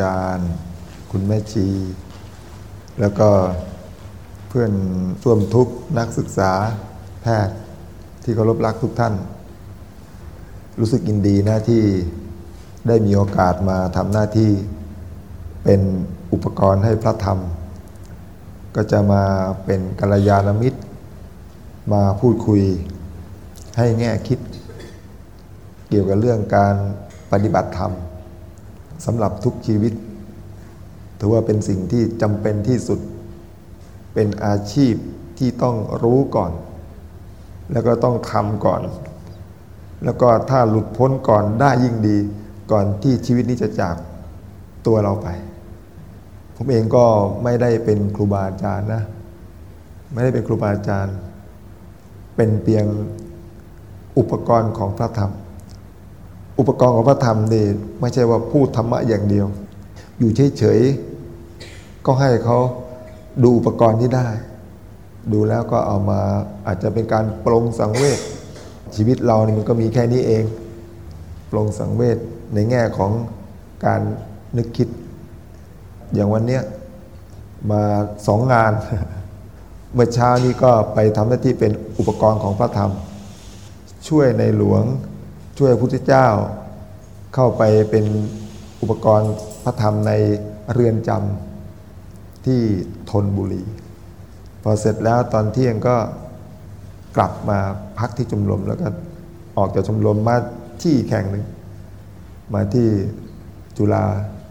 จารย์ คุณแม่ชี แล้วก็เพื่อนร่วมทุกนักศึกษาแพทย์ที่เคารพรักทุกท่าน รู้สึกยินดีนะที่ได้มีโอกาสมาทำหน้าที่เป็นอุปกรณ์ให้พระธรรม ก็จะมาเป็นกัลยาณมิตร มาพูดคุยให้แง่คิด เกี่ยวกับเรื่องการปฏิบัติธรรม สำหรับทุกชีวิต ถือว่าเป็นสิ่งที่จำเป็นที่สุด เป็นอาชีพที่ต้องรู้ก่อน แล้วก็ต้องทำก่อน แล้วก็ถ้าหลุดพ้นก่อนได้ยิ่งดี ก่อนที่ชีวิตนี้จะจากตัวเราไป ผมเองก็ไม่ได้เป็นครูบาอาจารย์นะ ไม่ได้เป็นครูบาอาจารย์ เป็นเพียงอุปกรณ์ของพระธรรม อุปกรณ์ของพระธรรมนี่ไม่ใช่ว่าพูดธรรมะอย่างเดียว อยู่เฉยๆก็ให้เขาดูอุปกรณ์ที่ได้ ดูแล้วก็เอามาอาจจะเป็นการปรงสังเวชชีวิตเรานี่มันก็มีแค่นี้เอง ปรงสังเวชในแง่ของการนึกคิด อย่างวันเนี้ยมาสองงาน เมื่อเช้านี้ก็ไปทำหน้าที่เป็นอุปกรณ์ของพระธรรม ช่วยในหลวง ช่วยพระพุทธเจ้า เข้าไปเป็นอุปกรณ์พระธรรมในเรือนจำที่ทนบุรี พอเสร็จแล้วตอนเที่ยงก็กลับมาพักที่ชมรมแล้วก็ออกจากชมรมมาที่แข่งหนึ่ง มาที่จุฬา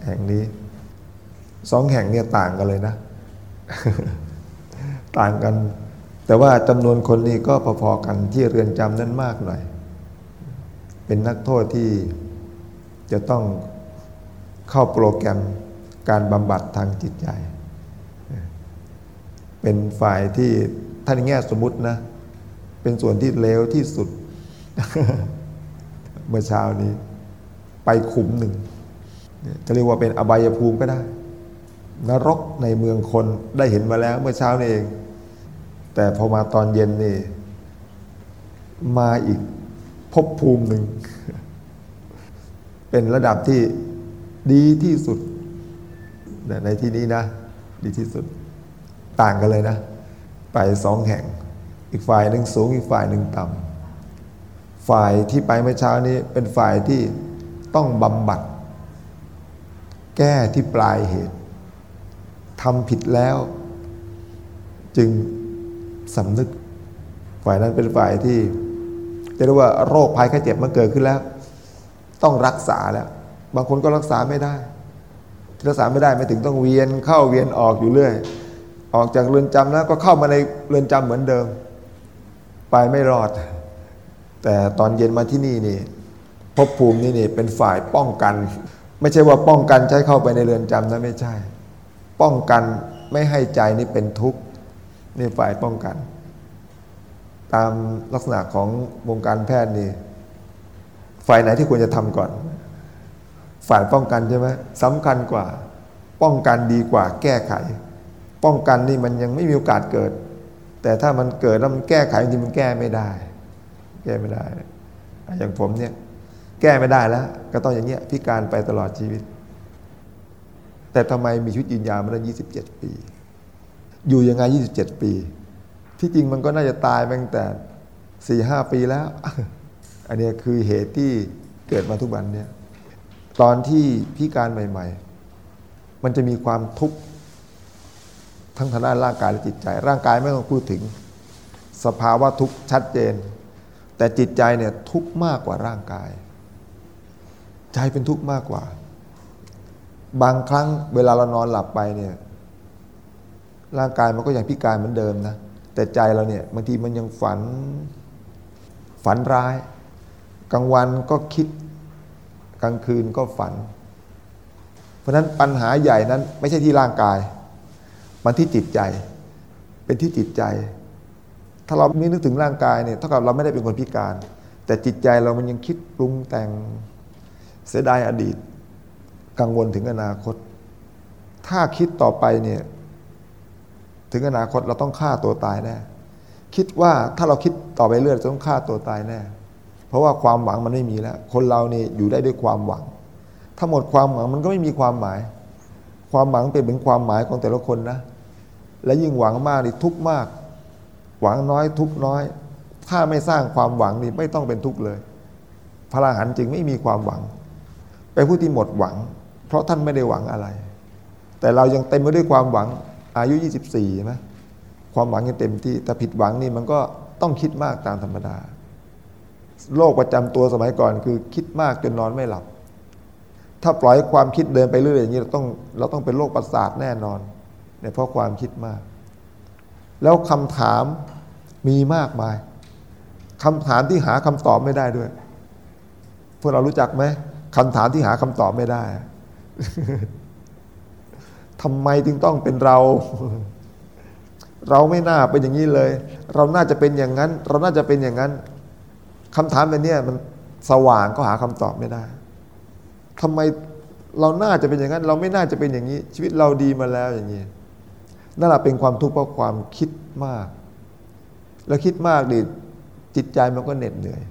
แห่งนี้สองแห่งเนี่ยต่างกันเลยนะ ต่างกัน แต่ว่าจำนวนคนนี่ก็พอๆกันที่เรือนจำนั้นมากหน่อย เป็นนักโทษที่จะต้องเข้าโปรแกรมการบำบัดทางจิตใจ เป็นฝ่ายที่ท่านแง่สมมตินะ เป็นส่วนที่เลวที่สุด เมื่อเช้านี้ ไปขุมหนึ่ง จะเรียกว่าเป็นอบายภูมิก็ได้ นรกในเมืองคนได้เห็นมาแล้วเมื่อเช้านี่เอง แต่พอมาตอนเย็นนี่ มาอีก ภพภูมิหนึ่ง เป็นระดับที่ดีที่สุด ในที่นี้นะ ดีที่สุดต่างกันเลยนะ ไปสองแห่ง อีกฝ่ายหนึ่งสูงอีกฝ่ายหนึ่งต่ำฝ่ายที่ไปเมื่อเช้านี้เป็นฝ่ายที่ต้องบำบัด แก้ที่ปลายเหตุทำผิดแล้ว จึงสำนึก ฝ่ายนั้นเป็นฝ่ายที่ จะเรียกว่าโรคภัยไข้เจ็บมันเกิดขึ้นแล้ว ต้องรักษาแล้ว บางคนก็รักษาไม่ได้ รักษาไม่ได้ไม่ถึงต้องเวียนเข้าเวียนออกอยู่เรื่อย ออกจากเรือนจำแล้วก็เข้ามาในเรือนจำเหมือนเดิม ไปไม่รอด แต่ตอนเย็นมาที่นี่นี่ภพภูมินี่นี่เป็นฝ่ายป้องกัน ไม่ใช่ว่าป้องกันใช้เข้าไปในเรือนจำนะไม่ใช่ ป้องกันไม่ให้ใจนี่เป็นทุกข์นี่ฝ่ายป้องกัน ตามลักษณะของวงการแพทย์นี่ฝ่ายไหนที่ควรจะทำก่อน ฝ่ายป้องกันใช่ไหมสำคัญกว่า ป้องกันดีกว่า แก้ไข ป้องกันนี่มันยังไม่มีโอกาสเกิด แต่ถ้ามันเกิดแล้วมันแก้ไขจริงมันแก้ไม่ได้ แก้ไม่ได้ อย่างผมเนี่ยแก้ไม่ได้แล้ว ก็ต้องอย่างเงี้ยพิการไปตลอดชีวิต แต่ทำไมมีชีวิตยืนยาวมาได้27ปี อยู่ยังไง27ปี ที่จริงมันก็น่าจะตายตั้งแต่สี่ห้าปีแล้ว อันนี้คือเหตุที่เกิดมาทุกวันเนี่ยตอนที่พิการใหม่ ๆ มันจะมีความทุกข์ทั้งทางด้านร่างกายและจิตใจ ร่างกายไม่ต้องพูดถึง สภาวะทุกข์ชัดเจน แต่จิตใจเนี่ยทุกข์มากกว่าร่างกาย ใจเป็นทุกข์มากกว่า บางครั้งเวลาเรานอนหลับไปเนี่ยร่างกายมันก็ยังพิการเหมือนเดิมนะ แต่ใจเราเนี่ยบางทีมันยังฝันฝันร้าย กลางวันก็คิดกลางคืนก็ฝัน เพราะฉะนั้นปัญหาใหญ่นั้นไม่ใช่ที่ร่างกาย มันที่จิตใจ เป็นที่จิตใจ ถ้าเราไม่นึกถึงร่างกายเนี่ยเท่ากับเราไม่ได้เป็นคนพิการ แต่จิตใจเรามันยังคิดปรุงแต่งเสียดายอดีต กังวลถึงอนาคต ถ้าคิดต่อไปเนี่ย ถึงอนาคตเราต้องฆ่าตัวตายแน่ คิดว่าถ้าเราคิดต่อไปเรื่อยจะต้องฆ่าตัวตายแน่ เพราะว่าความหวังมันไม่มีแล้ว คนเรานี่อยู่ได้ด้วยความหวัง ถ้าหมดความหวังมันก็ไม่มีความหมาย ความหวังเป็นเป็นความหมายของแต่ละคนนะ และยิ่งหวังมากนี่ทุกมาก หวังน้อยทุกน้อย ถ้าไม่สร้างความหวังนี่ไม่ต้องเป็นทุกเลย พระอรหันต์จึงไม่มีความหวังเป็นผู้ที่หมดหวัง เพราะท่านไม่ได้หวังอะไร แต่เรายังเต็มไปด้วยความหวัง อายุ 24ใช่ไหมความหวังยังเต็มที่แต่ผิดหวังนี่มันก็ต้องคิดมากตามธรรมดาโรคประจำตัวสมัยก่อนคือคิดมากจนนอนไม่หลับ ถ้าปล่อยความคิดเดินไปเรื่อยอย่างนี้เราต้องเราต้องเป็นโรคประสาทแน่นอนเนี่ยเพราะความคิดมาก แล้วคำถามมีมากมายคำถามที่หาคำตอบไม่ได้ด้วย พวกเรารู้จักไหมคำถามที่หาคำตอบไม่ได้ ทำไมจึงต้องเป็นเรา เราไม่น่าเป็นอย่างนี้เลย เราน่าจะเป็นอย่างนั้น เราน่าจะเป็นอย่างนั้นคำถามแบบนี้มันสว่างก็หาคำตอบไม่ได้ทำไมเราน่าจะเป็นอย่างนั้น เราไม่น่าจะเป็นอย่างนี้ ชีวิตเราดีมาแล้วอย่างนี้นั่นแหละเป็นความทุกข์เพราะความคิดมาก แล้วคิดมากดิจิตใจมันก็เหน็ดเหนื่อย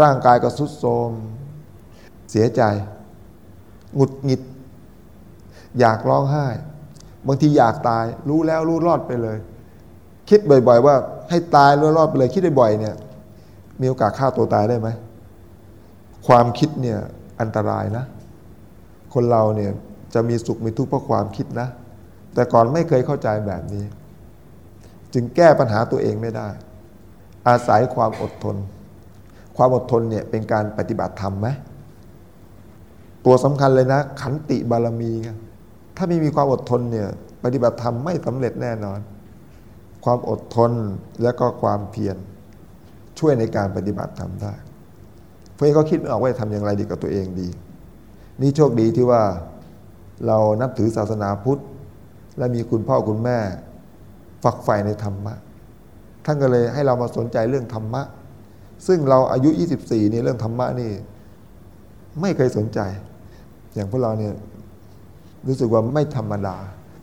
ร่างกายก็สุดโทรมเสียใจหงุดหงิด อยากร้องไห้ บางทีอยากตาย รู้แล้วรู้รอดไปเลย คิดบ่อย ๆ ว่าให้ตายรู้รอดไปเลย คิดบ่อยๆเนี่ย มีโอกาสฆ่าตัวตายได้ไหม ความคิดเนี่ยอันตรายนะ คนเราเนี่ยจะมีสุขมีทุกข์เพราะความคิดนะ แต่ก่อนไม่เคยเข้าใจแบบนี้ จึงแก้ปัญหาตัวเองไม่ได้ อาศัยความอดทน ความอดทนเนี่ยเป็นการปฏิบัติธรรมไหมตัวสำคัญเลยนะ ขันติบารมี ถ้าไม่มีความอดทนเนี่ยปฏิบัติธรรมไม่สำเร็จแน่นอน ความอดทนและก็ความเพียรช่วยในการปฏิบัติธรรมได้ เพื่อนก็คิดไม่ออกว่าจะทำอย่างไรดีกับตัวเองดี นี่โชคดีที่ว่าเรานับถือศาสนาพุทธ และมีคุณพ่อคุณแม่ ฝักใฝ่ในธรรมะ ท่านก็เลยให้เรามาสนใจเรื่องธรรมะ ซึ่งเราอายุ 24นี่เรื่องธรรมะนี่ ไม่เคยสนใจ อย่างพวกเราเนี่ย รู้สึกว่าไม่ธรรมดา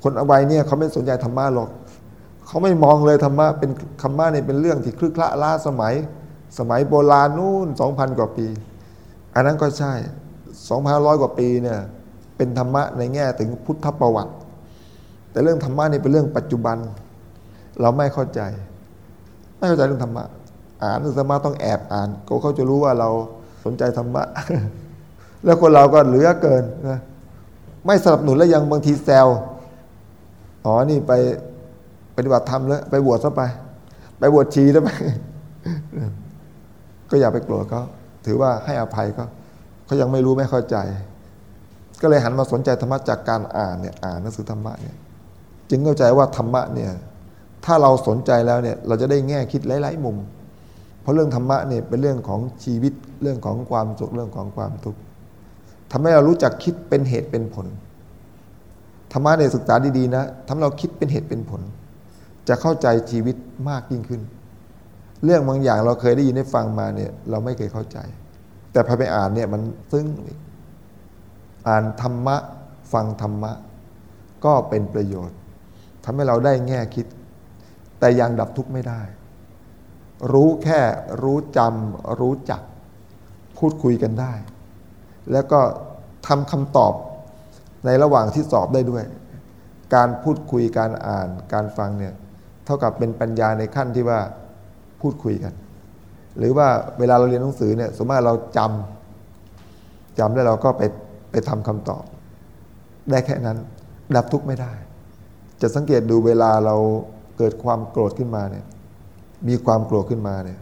คนอวัยเนี่ยเขาไม่สนใจธรรมะหรอก เขาไม่มองเลยธรรมะเป็นธรรมะเนี่ยเป็นเรื่องที่คลึกคละล้าสมัย สมัยโบราณนู่นสองพันกว่าปี อันนั้นก็ใช่สองพันร้อยกว่าปีเนี่ยเป็นธรรมะในแง่ถึงพุทธประวัติ แต่เรื่องธรรมะนี่เป็นเรื่องปัจจุบัน เราไม่เข้าใจ ไม่เข้าใจเรื่องธรรมะอ่านเรื่องธรรมะต้องแอบอ่านก็เขาจะรู้ว่าเราสนใจธรรมะ แล้วคนเราก็เหลือเกินนะ ไม่สนับสนุนแล้วยังบางทีแซวอ๋อนี่ไปปฏิบัติธรรมแล้วไปบวชซะไป ไปบวชชีซะไปก็อย่าไปโกรธเขาถือว่าให้อภัยเขาเขายังไม่รู้ไม่เข้าใจ ก็เลยหันมาสนใจธรรมะจากการอ่านเนี่ยอ่านหนังสือธรรมะเนี่ยจึงเข้าใจว่าธรรมะเนี่ยถ้าเราสนใจแล้วเนี่ยเราจะได้แง่คิดหลายๆมุม เพราะเรื่องธรรมะเนี่ยเป็นเรื่องของชีวิตเรื่องของความสุขเรื่องของความทุกข์ ทำให้เรารู้จักคิดเป็นเหตุเป็นผลธรรมะในศึกษาดีๆนะทำเราคิดเป็นเหตุเป็นผล จะเข้าใจชีวิตมากยิ่งขึ้น เรื่องบางอย่างเราเคยได้ยินได้ฟังมาเนี่ยเราไม่เคยเข้าใจ แต่พอไปอ่านเนี่ยมันซึ้งอ่านธรรมะฟังธรรมะ ก็เป็นประโยชน์ทำให้เราได้แง่คิด แต่ยังดับทุกข์ไม่ได้ รู้แค่รู้จำรู้จัก พูดคุยกันได้ แล้วก็ทำคำตอบในระหว่างที่สอบได้ด้วย การพูดคุยการอ่านการฟังเนี่ยเท่ากับเป็นปัญญาในขั้นที่ว่าพูดคุยกัน หรือว่าเวลาเราเรียนหนังสือเนี่ยสมมติเราจำจำแล้วเราก็ไปไปทำคำตอบ ได้แค่นั้น ดับทุกข์ไม่ได้ จะสังเกตดูเวลาเราเกิดความโกรธขึ้นมาเนี่ยมีความโกรธขึ้นมาเนี่ย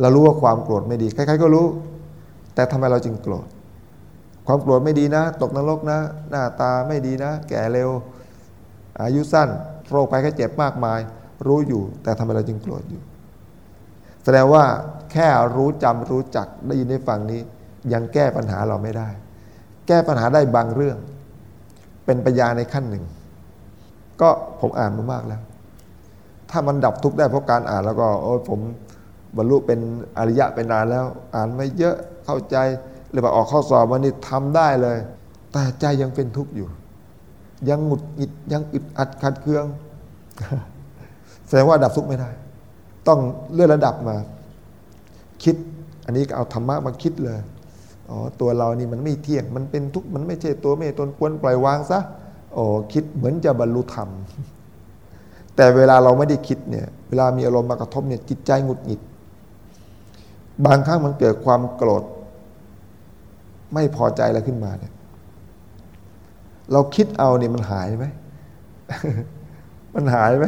เรารู้ว่าความโกรธไม่ดี ใครๆก็รู้ แต่ทำไมเราจึงโกรธ ความโกรธไม่ดีนะ ตกนรกนะ หน้าตาไม่ดีนะ แก่เร็ว อายุสั้น โรคภัยแค่เจ็บมากมาย รู้อยู่ แต่ทำไมเราจึงโกรธอยู่ แสดงว่าแค่รู้จำรู้จักได้ยินได้ฟังนี้ ยังแก้ปัญหาเราไม่ได้ แก้ปัญหาได้บางเรื่อง เป็นปัญญาในขั้นหนึ่ง ก็ผมอ่านมามากแล้ว ถ้ามันดับทุกข์ได้เพราะการอ่านแล้วก็โอ้ผมบรรลุเป็นอริยะเป็นนานแล้ว อ่านไม่เยอะ เข้าใจเลยบอกออกข้อสอบวันนี้ทำได้เลย แต่ใจยังเป็นทุกข์อยู่ ยังหงุดหงิดยังอึดอัดขัดเคือง แสดงว่าดับทุกข์ไม่ได้ ต้องเลื่อนระดับมา คิด อันนี้ก็เอาธรรมะมาคิดเลยอ๋อตัวเรานี่มันไม่เที่ยง มันเป็นทุกข์มันไม่ใช่ตัวไม่ตนควรปล่อยวางซะโอ้คิดเหมือนจะบรรลุธรรมแต่เวลาเราไม่ได้คิดเนี่ย เวลามีอารมณ์มากระทบเนี่ยจิตใจหงุดหงิด บางครั้งมันเกิดความโกรธ ไม่พอใจอะไรขึ้นมาเนี่ยเราคิดเอาเนี่ยมันหายไหมมันหายไหม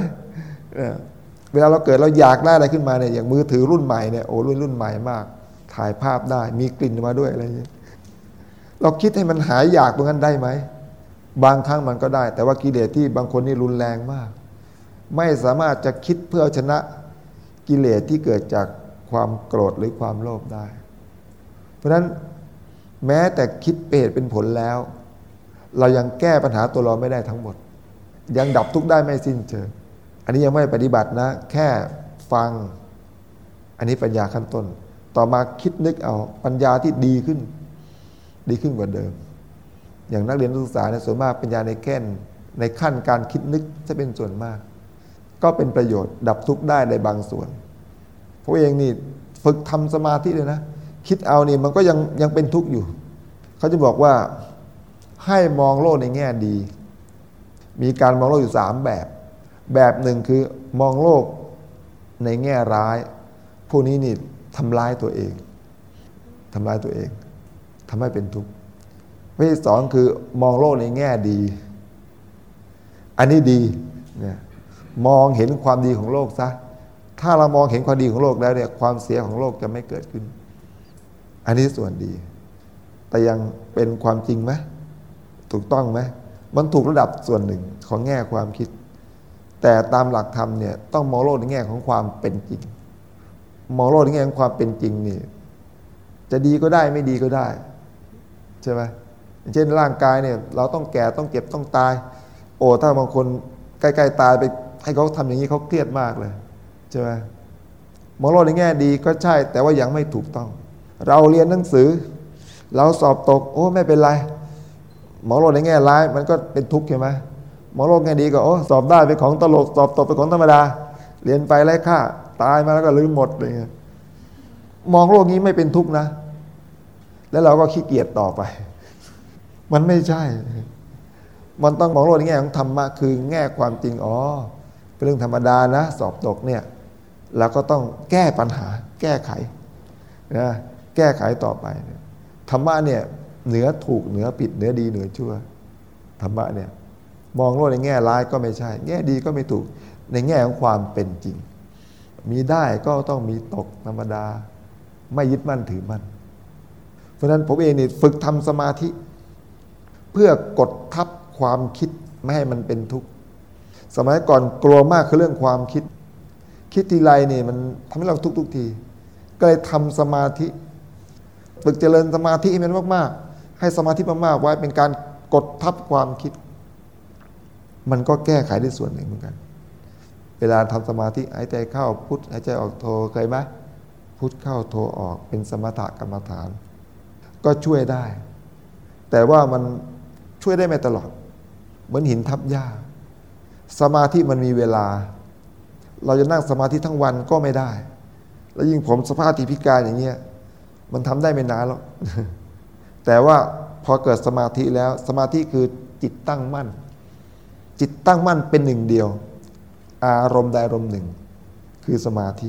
เวลาเราเกิดเราอยากได้อะไรขึ้นมาเนี่ยอย่างมือถือรุ่นใหม่เนี่ยโอ้รุ่นรุ่นใหม่มาก ถ่ายภาพได้ มีกลิ่นมาด้วยอะไรอย่างเงี้ยเราคิดให้มันหายอยากตรงนั้นได้ไหมบางครั้งมันก็ได้ แต่ว่ากิเลสที่บางคนนี่รุนแรงมาก ไม่สามารถจะคิดเพื่อชนะกิเลสที่เกิดจาก ความโกรธหรือความโลภได้ เพราะฉะนั้นแม้แต่คิดเปรตเป็นผลแล้ว เรายังแก้ปัญหาตัวเราไม่ได้ทั้งหมด ยังดับทุกข์ได้ไม่สิ้นเชิงอันนี้ยังไม่ปฏิบัตินะ แค่ฟัง อันนี้ปัญญาขั้นต้น ต่อมาคิดนึกเอาปัญญาที่ดีขึ้น ดีขึ้นกว่าเดิม อย่างนักเรียนนักศึกษาเนี่ยส่วนมากปัญญาในแก่นในขั้นการคิดนึกจะเป็นส่วนมาก ก็เป็นประโยชน์ดับทุกข์ได้ในบางส่วน พราะเองนี่ฝึกทำสมาธิเลยนะ คิดเอานี่มันก็ยังยังเป็นทุกข์อยู่ เขาจะบอกว่าให้มองโลกในแง่ดี มีการมองโลกอยู่สามแบบ แบบหนึ่งคือมองโลกในแง่ร้ายพวกนี้นี่ทำร้ายตัวเองทำร้ายตัวเองทำให้เป็นทุกข์วิธีสองคือมองโลกในแง่ดี อันนี้ดีเนี่ยมองเห็นความดีของโลกซะ ถ้าเรามองเห็นความดีของโลกแล้วเนี่ยความเสียของโลกจะไม่เกิดขึ้น อันนี้ส่วนดี แต่ยังเป็นความจริงไหมถูกต้องไหมมันถูกระดับส่วนหนึ่งของแง่ความคิด แต่ตามหลักธรรมเนี่ยต้องมองโลกในแง่ของความเป็นจริง มองโลกในแง่ของความเป็นจริงนี่จะดีก็ได้ไม่ดีก็ได้ใช่ไหมเช่นร่างกายเนี่ยเราต้องแก่ต้องเก็บต้องตาย โอ้ถ้าบางคนใกล้ๆตายไปให้เขาทำอย่างนี้เขาเครียดมากเลย ใช่ไหมมองโลกในแง่ดีก็ใช่ แต่ว่ายังไม่ถูกต้อง เราเรียนหนังสือ เราสอบตก โอ้ไม่เป็นไรมองโลกในแง่ร้ายมันก็เป็นทุกข์ใช่ไหมมองโลกแง่ดีก็โอ้สอบได้เป็นของตลกสอบตกเป็นของธรรมดา เรียนไปไร้ค่าตายมาแล้วก็ลืมหมดอะไรเงี้ยมองโลกนี้ไม่เป็นทุกข์นะ แล้วเราก็ขี้เกียจต่อไป มันไม่ใช่ มันต้องมองโลกในแง่ของธรรมะคือแง่ความจริงอ๋อเป็นเรื่องธรรมดานะ สอบตกเนี่ย เราก็ต้องแก้ปัญหา แก้ไขนะแก้ไขต่อไปธรรมะเนี่ยเหนือถูกเหนือผิดเหนือดีเหนือชั่วธรรมะเนี่ยมองโลกในแง่ร้ายก็ไม่ใช่ แง่ดีก็ไม่ถูกในแง่ของความเป็นจริง มีได้ก็ต้องมีตกธรรมดา ไม่ยึดมั่นถือมั่นเพราะนั้นผมเองนี่ฝึกทำสมาธิ เพื่อกดทับความคิดไม่ให้มันเป็นทุกข์สมัยก่อนกลัวมากคือเรื่องความคิด คิดทีไรนี่มันทำให้เราทุกทุกที ก็เลยทำสมาธิฝึกเจริญสมาธิให้มันมาก ๆ ให้สมาธิมากๆไว้เป็นการกดทับความคิด มันก็แก้ไขได้ส่วนหนึ่งเหมือนกัน เวลาทำสมาธิหายใจเข้าพุทหายใจออกโทเคยไหมพุทเข้าโทออกเป็นสมถกรรมฐาน ก็ช่วยได้ แต่ว่ามันช่วยได้ไม่ตลอด เหมือนหินทับหญ้า สมาธิมันมีเวลา เราจะนั่งสมาธิทั้งวันก็ไม่ได้ แล้วยิ่งผมสภาพติพิการอย่างเงี้ยมันทำได้ไม่นานหรอกแต่ว่าพอเกิดสมาธิแล้วสมาธิคือจิตตั้งมั่น จิตตั้งมั่นเป็นหนึ่งเดียว อารมณ์ใดอารมณ์หนึ่ง คือสมาธิ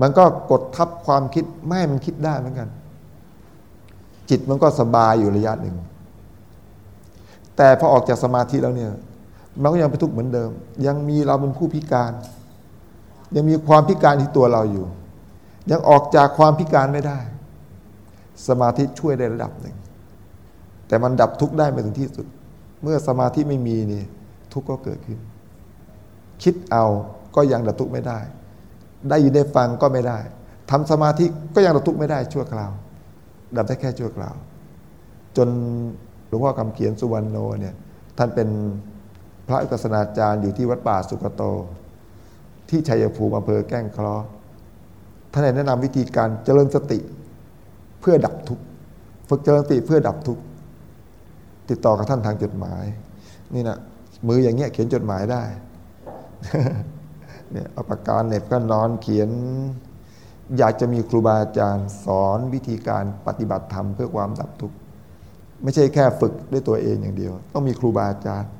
มันก็กดทับความคิดไม่ให้มันคิดได้เหมือนกัน จิตมันก็สบายอยู่ระยะหนึ่ง แต่พอออกจากสมาธิแล้วเนี่ย มันก็ยังไปทุกข์เหมือนเดิม ยังมีเราเป็นผู้พิการ ยังมีความพิการที่ตัวเราอยู่ ยังออกจากความพิการไม่ได้ สมาธิช่วยได้ระดับหนึ่ง แต่มันดับทุกข์ได้ไม่ถึงที่สุด เมื่อสมาธิไม่มีนี่ทุกข์ก็เกิดขึ้น คิดเอาก็ยังดับทุกข์ไม่ได้ ได้ยินได้ฟังก็ไม่ได้ทำสมาธิก็ยังดับทุกข์ไม่ได้ชั่วคราว ดับได้แค่ชั่วคราว จนหลวงพ่อคำเขียนสุวรรณโนเนี่ยท่านเป็นพระอุปสนาจารย์อยู่ที่วัดป่าสุกโต ที่ชัยภูมิอำเภอแก้งคราะห์ท่านแนะนำวิธีการเจริญสติเพื่อดับทุกข์ฝึกเจริญสติเพื่อดับทุกข์ติดต่อกับท่านทางจดหมาย นี่นะมืออย่างเงี้ยเขียนจดหมายได้เนี่ยเอาปากกาเน็บก็นอนเขียน อยากจะมีครูบาอาจารย์สอนวิธีการปฏิบัติธรรมเพื่อความดับทุกข์ไม่ใช่แค่ฝึกด้วยตัวเองอย่างเดียว ต้องมีครูบาอาจารย์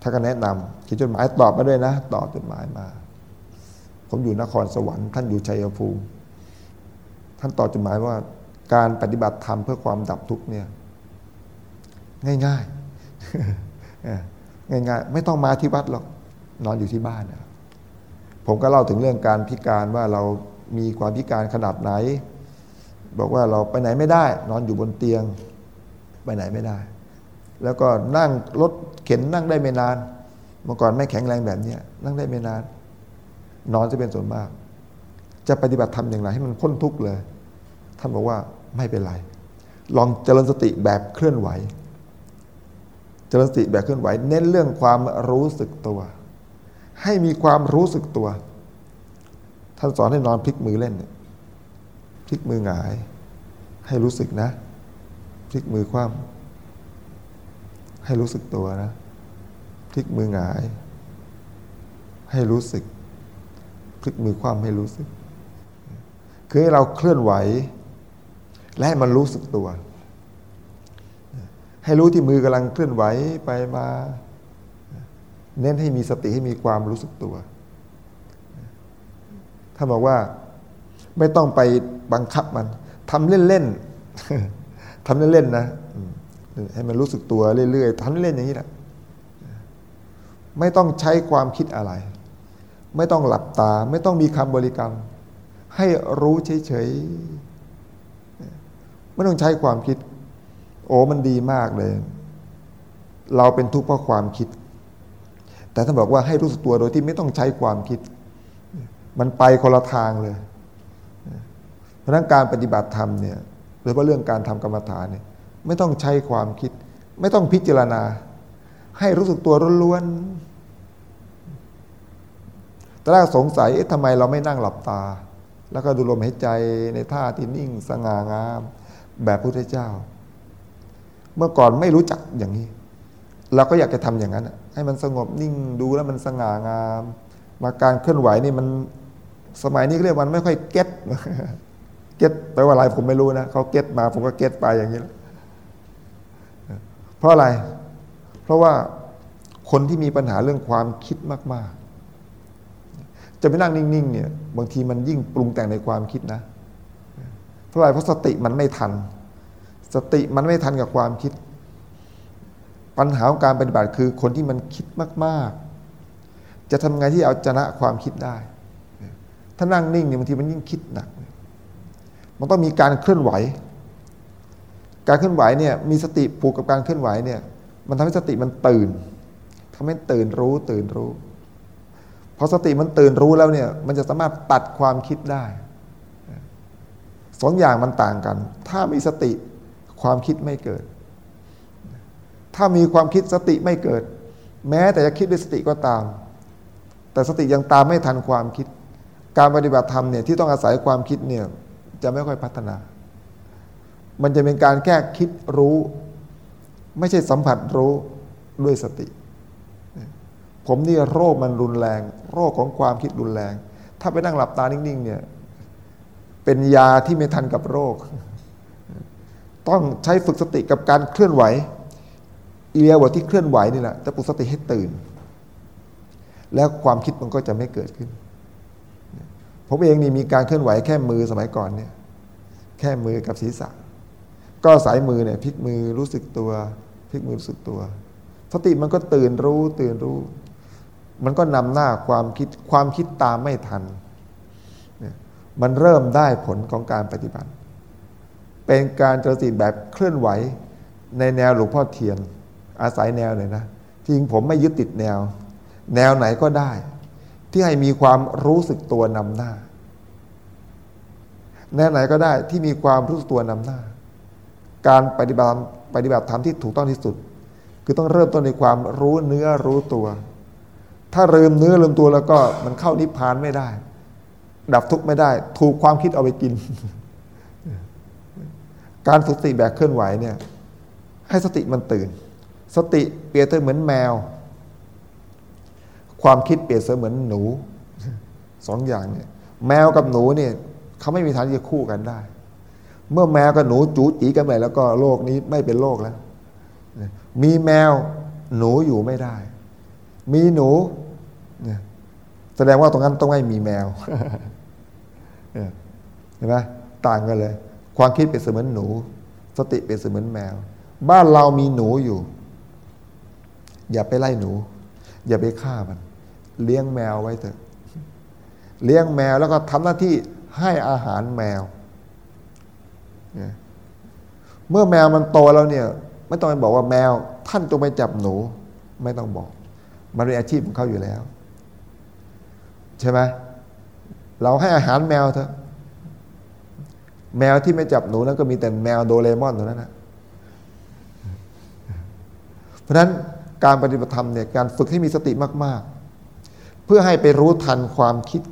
ถ้าก็แนะนำเขียนจดหมายตอบมาด้วยนะตอบจดหมายมา ผมอยู่นครสวรรค์ท่านอยู่ชัยภูมิ ท่านตอบจดหมายว่าการปฏิบัติธรรมเพื่อความดับทุกข์เนี่ย ง่ายๆง่ายๆไม่ต้องมาที่วัดหรอกนอนอยู่ที่บ้านนะผมก็เล่าถึงเรื่องการพิการว่าเรามีความพิการขนาดไหน บอกว่าเราไปไหนไม่ได้ นอนอยู่บนเตียง ไปไหนไม่ได้ แล้วก็นั่งรถเข็นนั่งได้ไม่นาน เมื่อก่อนไม่แข็งแรงแบบนี้นั่งได้ไม่นาน นอนจะเป็นส่วนมาก จะปฏิบัติธรรมอย่างไรให้มันพ้นทุกข์เลย ท่านบอกว่าไม่เป็นไร ลองเจริญสติแบบเคลื่อนไหว เจริญสติแบบเคลื่อนไหว เน้นเรื่องความรู้สึกตัว ให้มีความรู้สึกตัว ท่านสอนให้นอนพลิกมือเล่นพลิกมือหงาย ให้รู้สึกนะ พลิกมือคว่ำ ให้รู้สึกตัวนะพลิกมือหงาย ให้รู้สึกพลิกมือคว่ำให้รู้สึก คือให้เราเคลื่อนไหว และให้มันรู้สึกตัว ให้รู้ที่มือกำลังเคลื่อนไหวไปมา เน้นให้มีสติให้มีความรู้สึกตัว ถ้าบอกว่าไม่ต้องไปบังคับมันทำเล่นๆทำเล่นๆนะ ให้มันรู้สึกตัวเรื่อยๆทำเล่นอย่างนี้แหละไม่ต้องใช้ความคิดอะไร ไม่ต้องหลับตา ไม่ต้องมีคำบริกรรม ให้รู้เฉยๆไม่ต้องใช้ความคิด โอ้มันดีมากเลย เราเป็นทุกข์เพราะความคิด แต่ท่านบอกว่าให้รู้สึกตัวโดยที่ไม่ต้องใช้ความคิด มันไปคนละทางเลย เพราะนั้นการปฏิบัติธรรมเนี่ยหรือว่าเรื่องการทำกรรมฐานเนี่ย ไม่ต้องใช้ความคิด ไม่ต้องพิจารณา ให้รู้สึกตัวล้วนๆแต่แรกสงสัยเอ๊ะทำไมเราไม่นั่งหลับตา แล้วก็ดูลมหายใจในท่าที่นิ่งสง่างาม แบบพุทธเจ้า เมื่อก่อนไม่รู้จักอย่างนี้ เราก็อยากจะทำอย่างนั้นให้มันสงบนิ่งดูแล้วมันสง่างาม มาการเคลื่อนไหวนี่มันสมัยนี้เรียกมันไม่ค่อยเก็ตเก็ตแปลว่าอะไรผมไม่รู้นะเขาเก็ตมาผมก็เก็ตไปอย่างนี้ เพราะอะไร เพราะว่าคนที่มีปัญหาเรื่องความคิดมาก ๆ จะไปนั่งนิ่งๆเนี่ยบางทีมันยิ่งปรุงแต่งในความคิดนะ เพราะอะไรเพราะสติมันไม่ทัน สติมันไม่ทันกับความคิด ปัญหาของการปฏิบัติคือคนที่มันคิดมาก ๆ จะทำไงที่เอาชนะความคิดได้ ถ้านั่งนิ่งเนี่ยบางทีมันยิ่งคิดหนัก มันต้องมีการเคลื่อนไหว การเคลื่อนไหวเนี่ยมีสติผูกกับการเคลื่อนไหวเนี่ยมันทำให้สติมันตื่นทำให้ตื่นรู้ตื่นรู้พอสติมันตื่นรู้แล้วเนี่ยมันจะสามารถตัดความคิดได้สองอย่างมันต่างกัน ถ้ามีสติความคิดไม่เกิด ถ้ามีความคิดสติไม่เกิด แม้แต่จะคิดด้วยสติก็ตาม แต่สติยังตามไม่ทันความคิด การปฏิบัติธรรมเนี่ยที่ต้องอาศัยความคิดเนี่ยจะไม่ค่อยพัฒนา มันจะเป็นการแค่คิดรู้ ไม่ใช่สัมผัสรู้ด้วยสติ ผมนี่โรคมันรุนแรง โรคของความคิดรุนแรง ถ้าไปนั่งหลับตานิ่งๆเนี่ยเป็นยาที่ไม่ทันกับโรค ต้องใช้ฝึกสติกับการเคลื่อนไหวอิเลียบทที่เคลื่อนไหวนี่แหละจะปลุกสติให้ตื่น แล้วความคิดมันก็จะไม่เกิดขึ้น ผมเองนี่มีการเคลื่อนไหวแค่มือสมัยก่อนเนี่ยแค่มือกับศีรษะ ก็สายมือเนี่ยพลิกมือรู้สึกตัวพลิกมือรู้สึกตัว สติมันก็ตื่นรู้ตื่นรู้ มันก็นำหน้าความคิดความคิดตามไม่ทันเนี่ยมันเริ่มได้ผลของการปฏิบัติ เป็นการเจริญสติแบบเคลื่อนไหวในแนวหลวงพ่อเทียน อาศัยแนวเลยนะจริงผมไม่ยึดติดแนว แนวไหนก็ได้ ที่ให้มีความรู้สึกตัวนำหน้า แนวไหนก็ได้ที่มีความรู้สึกตัวนำหน้า การปฏิบัติปฏิบัติธรรมที่ถูกต้องที่สุด คือต้องเริ่มต้นในความรู้เนื้อรู้ตัว ถ้าลืมเนื้อลืมตัวแล้วก็มันเข้านิพพานไม่ได้ ดับทุกข์ไม่ได้ ถูกความคิดเอาไปกิน การสติแบบเคลื่อนไหวเนี่ย ให้สติมันตื่น สติเปรียบเสมือนแมว ความคิดเปรียบเสมือนหนูสองอย่างเนี่ย แมวกับหนูเนี่ยเขาไม่มีทางที่จะคู่กันได้ เมื่อแมวกับหนูจูจีกันไปแล้วก็โลกนี้ไม่เป็นโลกแล้ว มีแมวหนูอยู่ไม่ได้ มีหนู แสดงว่าตรงนั้นต้องไม่มีแมวเห็นไหมต่างกันเลย ความคิดเป็นเสมือนหนู สติเป็นเสมือนแมว บ้านเรามีหนูอยู่ อย่าไปไล่หนู อย่าไปฆ่ามัน เลี้ยงแมวไว้เถอะ เลี้ยงแมวแล้วก็ทำหน้าที่ให้อาหารแมว เมื่อแมวมันโตแล้วเนี่ย ไม่ต้องไปบอกว่าแมว ท่านจงไปจับหนู ไม่ต้องบอก มันเป็นอาชีพของเขาอยู่แล้ว ใช่ไหมเราให้อาหารแมวเถอะแมวที่ไม่จับหนูนั้นก็มีแต่แมวโดเรมอนเท่านั้นนะเพราะฉะนั้นการปฏิบัติธรรมเนี่ยการฝึกให้มีสติมาก ๆ เพื่อให้ไปรู้ทันความคิด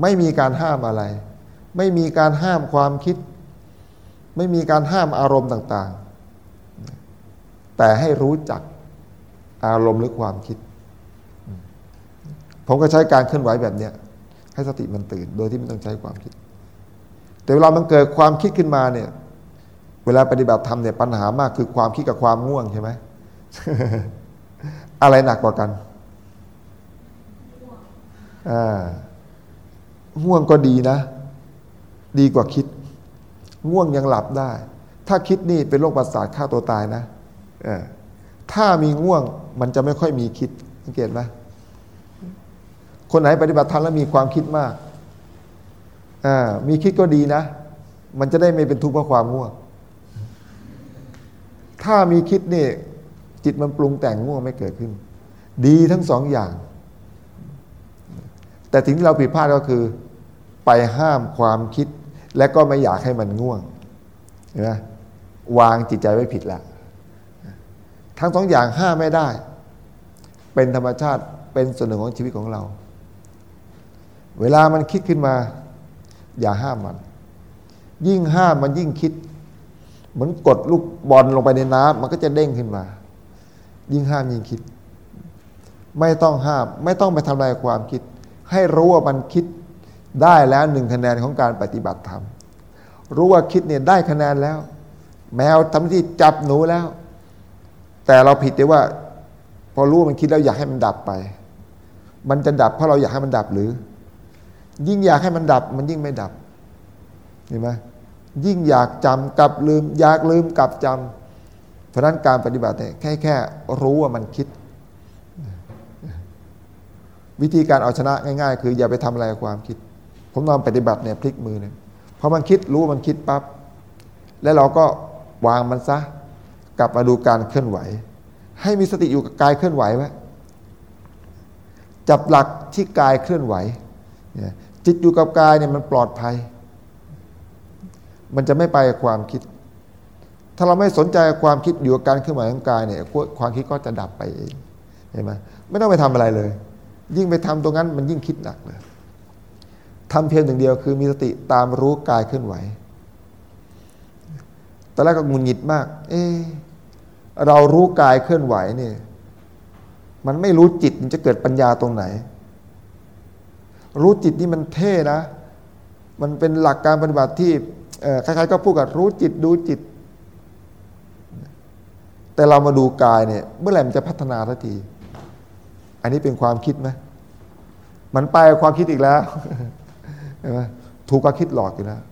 ไม่มีการห้ามอะไร ไม่มีการห้ามความคิด ไม่มีการห้ามอารมณ์ต่างๆ แต่ให้รู้จักอารมณ์หรือความคิด ผมก็ใช้การเคลื่อนไหวแบบเนี้ยให้สติมันตื่น โดยที่ไม่ต้องใช้ความคิด แต่เวลามันเกิดความคิดขึ้นมาเนี่ย เวลาปฏิบัติธรรมเนี่ยปัญหามากคือความคิดกับความง่วงใช่ไหมอะไรหนักกว่ากันอ่าง่วงก็ดีนะ ดีกว่าคิด ง่วงยังหลับได้ ถ้าคิดนี่เป็นโรคประสาทฆ่าตัวตายนะถ้ามีง่วงมันจะไม่ค่อยมีคิดสังเกตไหมคนไหนปฏิบัติธรรมแล้วมีความคิดมากมีคิดก็ดีนะ มันจะได้ไม่เป็นทุกข์เพราะความง่วง ถ้ามีคิดนี่จิตมันปรุงแต่งง่วงไม่เกิดขึ้น ดีทั้งสองอย่าง แต่สิ่งที่เราผิดพลาดก็คือ ไปห้ามความคิด และก็ไม่อยากให้มันง่วงเห็นไหมวางจิตใจไว้ผิดแล้วทั้งสองอย่างห้ามไม่ได้ เป็นธรรมชาติเป็นส่วนหนึ่งของชีวิตของเรา เวลามันคิดขึ้นมา อย่าห้ามมัน ยิ่งห้ามมันยิ่งคิด เหมือนกดลูกบอลลงไปในน้ำมันก็จะเด้งขึ้นมา ยิ่งห้ามยิ่งคิด ไม่ต้องห้าม ไม่ต้องไปทำลายความคิด ให้รู้ว่ามันคิด ได้แล้วหนึ่งคะแนนของการปฏิบัติธรรม รู้ว่าคิดเนี่ยได้คะแนนแล้ว แมวทำที่จับหนูแล้ว แต่เราผิดแต่ว่า พอรู้มันคิดแล้วอยากให้มันดับไป มันจะดับเพราะเราอยากให้มันดับหรือ ยิ่งอยากให้มันดับ มันยิ่งไม่ดับเห็นไหมยิ่งอยากจำกับลืม อยากลืมกับจำเพราะนั้นการปฏิบัติเนี่ยแค่แค่รู้ว่ามันคิด วิธีการเอาชนะง่าย ๆ คืออย่าไปทำอะไรกับความคิด ผมนอนปฏิบัติเนี่ยพลิกมือเนี่ยพอมันคิดรู้มันคิดปั๊บแล้วเราก็วางมันซะ กลับมาดูการเคลื่อนไหว ให้มีสติอยู่กับกายเคลื่อนไหวไว้จับหลักที่กายเคลื่อนไหวจิตอยู่กับกายเนี่ยมันปลอดภัย มันจะไม่ไปความคิด ถ้าเราไม่สนใจความคิดอยู่กับการเคลื่อนไหวของกายเนี่ยความคิดก็จะดับไปเองเห็นไหมไม่ต้องไปทำอะไรเลย ยิ่งไปทำตรงนั้นมันยิ่งคิดหนักเลย ทำเพียงหนึ่งเดียวคือมีสติตามรู้กายเคลื่อนไหวตอนแรกก็งุนหงิดมาก เอเรารู้กายเคลื่อนไหวเนี่ยมันไม่รู้จิตมันจะเกิดปัญญาตรงไหน รู้จิตนี่มันเท่นะ มันเป็นหลักการปฏิบัติที่ใครๆก็พูดกับรู้จิตดูจิต แต่เรามาดูกายเนี่ย เมื่อไหร่มันจะพัฒนาทันที อันนี้เป็นความคิดไหมมันไปความคิดอีกแล้ว ใช่ไหมถูกความคิดหลอกอยู่แล้ว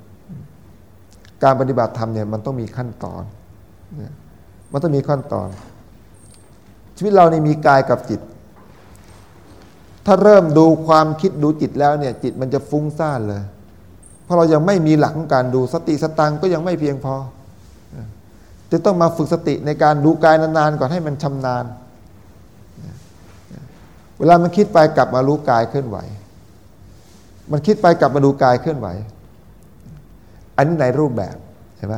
การปฏิบัติธรรมเนี่ยมันต้องมีขั้นตอนมันต้องมีขั้นตอน ชีวิตเรานี่มีกายกับจิต ถ้าเริ่มดูความคิดดูจิตแล้วเนี่ยจิตมันจะฟุ้งซ่านเลย เพราะเรายังไม่มีหลักของการดูสติสตังก็ยังไม่เพียงพอจะต้องมาฝึกสติในการดูกายนานๆก่อนให้มันชำนาญ เวลามันคิดไปกลับมารู้กายเคลื่อนไหว มันคิดไปกลับมาดูกายเคลื่อนไหว อันนี้ในรูปแบบเห็นไหม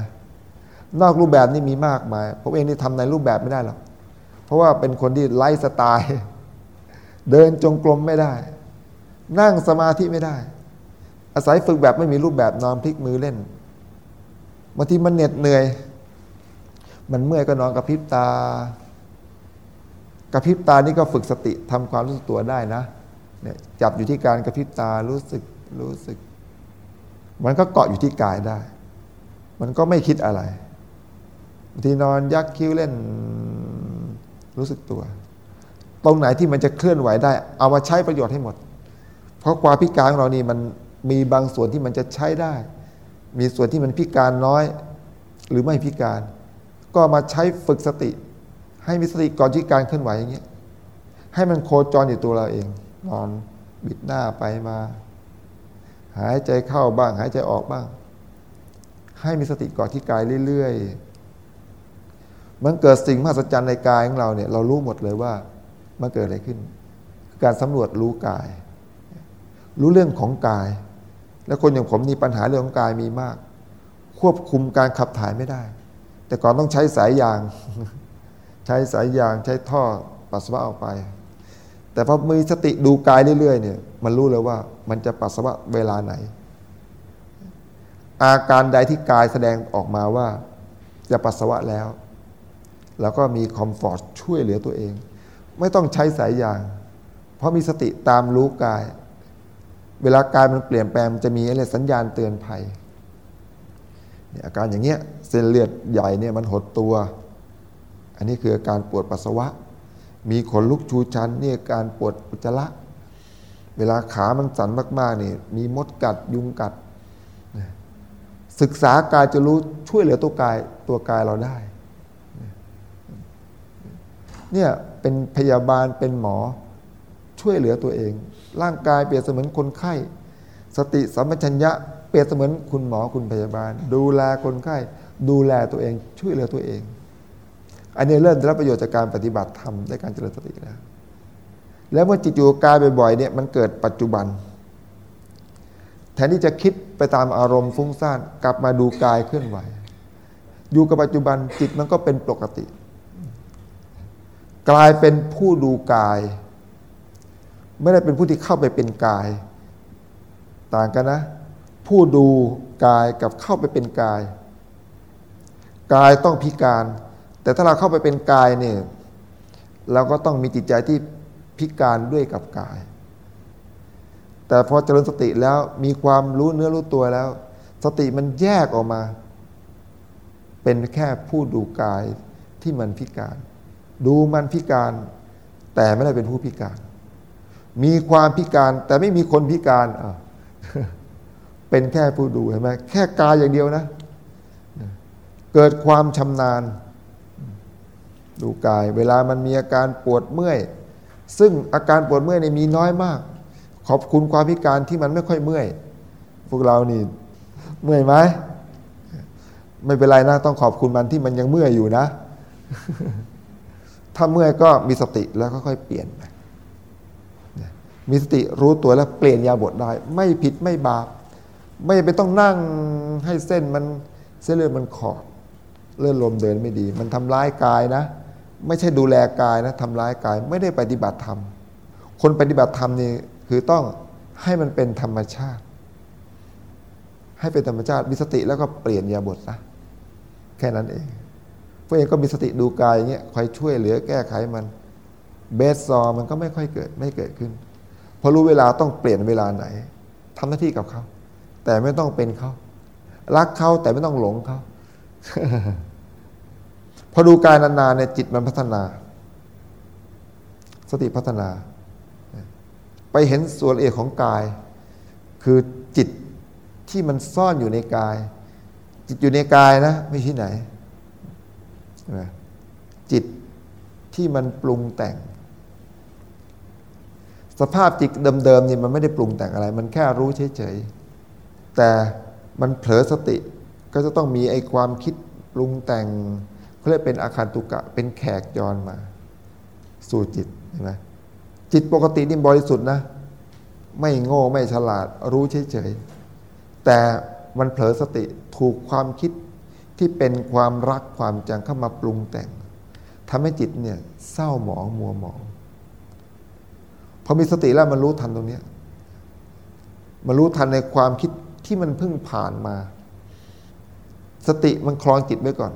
นอกรูปแบบนี่มีมากมายผมเองนี่ทำในรูปแบบไม่ได้หรอกเพราะว่าเป็นคนที่ไล่สไตล์เดินจงกรมไม่ได้ นั่งสมาธิไม่ได้ อาศัยฝึกแบบไม่มีรูปแบบนอนพลิกมือเล่นบางทีมันเหน็ดเหนื่อย มันเมื่อยก็นอนกระพริบตากระพริบตานี่ก็ฝึกสติทำความรู้สึกตัวได้นะ เนี่ยจับอยู่ที่การกระพริบตารู้สึกรู้สึก มันก็เกาะอยู่ที่กายได้ มันก็ไม่คิดอะไรบางทีนอนยักคิ้วเล่นรู้สึกตัว ตรงไหนที่มันจะเคลื่อนไหวได้ เอามาใช้ประโยชน์ให้หมด เพราะความพิการของเรานี่มันมีบางส่วนที่มันจะใช้ได้ มีส่วนที่มันพิการน้อย หรือไม่พิการ ก็มาใช้ฝึกสติ ให้มีสติก่อนที่การเคลื่อนไหวอย่างเงี้ยให้มันโคจรอยู่ตัวเราเอง นอนบิดหน้าไปมา หายใจเข้าบ้าง หายใจออกบ้าง ให้มีสติก่อนที่กายเรื่อยๆ มันเกิดสิ่งมหัศจรรย์ในกายของเราเนี่ย เรารู้หมดเลยว่ามันเกิดอะไรขึ้น การสำรวจรู้กาย รู้เรื่องของกาย แล้วคนอย่างผมมีปัญหาเรื่องของกายมีมาก ควบคุมการขับถ่ายไม่ได้ แต่ก่อนต้องใช้สายยาง ใช้สายยางใช้ท่อปัสสาวะออกไป แต่พอมีสติดูกายเรื่อยๆเนี่ยมันรู้เลยว่ามันจะปัสสาวะเวลาไหน อาการใดที่กายแสดงออกมาว่า จะปัสสาวะแล้ว แล้วก็มีคอมฟอร์ตช่วยเหลือตัวเอง ไม่ต้องใช้สายยาง เพราะมีสติตามรู้กาย เวลากายมันเปลี่ยนแปลงมันจะมีอะไรสัญญาณเตือนภัยเนี่ยอาการอย่างเงี้ยเส้นเลือดใหญ่เนี่ยมันหดตัว อันนี้คืออาการปวดปัสสาวะ มีขนลุกชูชันเนี่ยการปวดอุจจาระ เวลาขามันสั่นมากๆนี่มีมดกัดยุงกัด ศึกษากายจะรู้ช่วยเหลือตัวกายตัวกายเราได้ เนี่ยเป็นพยาบาลเป็นหมอช่วยเหลือตัวเอง ร่างกายเปรียบเสมือนคนไข้ สติสัมปชัญญะเปรียบเสมือนคุณหมอคุณพยาบาล ดูแลคนไข้ ดูแลตัวเองช่วยเหลือตัวเอง อันนี้เริ่มได้รับประโยชน์จากการปฏิบัติธรรมได้การเจริญสติแล้ว แล้วเมื่อจิตอยู่กายบ่อยๆเนี่ยมันเกิดปัจจุบัน แทนที่จะคิดไปตามอารมณ์ฟุ้งซ่านกลับมาดูกายเคลื่อนไหว อยู่กับปัจจุบันจิตมันก็เป็นปกติ กลายเป็นผู้ดูกาย ไม่ได้เป็นผู้ที่เข้าไปเป็นกาย ต่างกันนะ ผู้ดูกายกับเข้าไปเป็นกาย กายต้องพิการ แต่ถ้าเราเข้าไปเป็นกายเนี่ยเราก็ต้องมีจิตใจที่พิการด้วยกับกาย แต่พอเจริญสติแล้วมีความรู้เนื้อรู้ตัวแล้ว สติมันแยกออกมา เป็นแค่ผู้ดูกายที่มันพิการ ดูมันพิการ แต่ไม่ได้เป็นผู้พิการ มีความพิการแต่ไม่มีคนพิการเป็นแค่ผู้ดูเห็นไหมแค่กายอย่างเดียวนะ เกิดความชำนาญ ดูกาย เวลามันมีอาการปวดเมื่อย ซึ่งอาการปวดเมื่อยในมีน้อยมาก ขอบคุณความพิการที่มันไม่ค่อยเมื่อย พวกเรานี่เมื่อยไหมไม่เป็นไรนะต้องขอบคุณมันที่มันยังเมื่อยอยู่นะ ถ้าเมื่อยก็มีสติแล้วค่อยๆเปลี่ยนไปมีสติรู้ตัวแล้วเปลี่ยนยาบทได้ ไม่ผิดไม่บาป ไม่ไปต้องนั่งให้เส้นมันเส้นเลือดมันขอบเลือดลมเดินไม่ดี มันทำร้ายกายนะ ไม่ใช่ดูแลกายนะทำร้ายกายไม่ได้ปฏิบัติธรรม คนปฏิบัติธรรมนี่คือต้องให้มันเป็นธรรมชาติ ให้เป็นธรรมชาติมีสติแล้วก็เปลี่ยนยาบทนะแค่นั้นเองพวกเองก็มีสติดูกายอย่างเงี้ยคอยช่วยเหลือแก้ไขมันเบสซอมันก็ไม่ค่อยเกิดไม่เกิดขึ้นพอรู้เวลาต้องเปลี่ยนเวลาไหนทำหน้าที่กับเขา แต่ไม่ต้องเป็นเขา รักเขาแต่ไม่ต้องหลงเขา พอดูกายนานๆเนี่ยจิตมันพัฒนา สติพัฒนา ไปเห็นส่วนละเอียดของกาย คือจิตที่มันซ่อนอยู่ในกาย จิตอยู่ในกายนะ ไม่ที่ไหนจิตที่มันปรุงแต่ง สภาพจิตเดิมๆนี่มันไม่ได้ปรุงแต่งอะไร มันแค่รู้เฉยๆแต่มันเผลอสติก็จะต้องมีไอ้ความคิดปรุงแต่ง เขาเรียกเป็นอาคารตุกะ เป็นแขกจรมา สู่จิตเห็นไหมจิตปกตินี่บริสุทธิ์นะ ไม่โง่ไม่ฉลาด รู้เฉยๆแต่มันเผลอสติถูกความคิดที่เป็นความรักความจังเข้ามาปรุงแต่งทำให้จิตเนี่ยเศร้าหมองมัวหมองพอมีสติแล้วมันรู้ทันตรงนี้มันรู้ทันในความคิดที่มันเพิ่งผ่านมา สติมันคลองจิตไว้ก่อน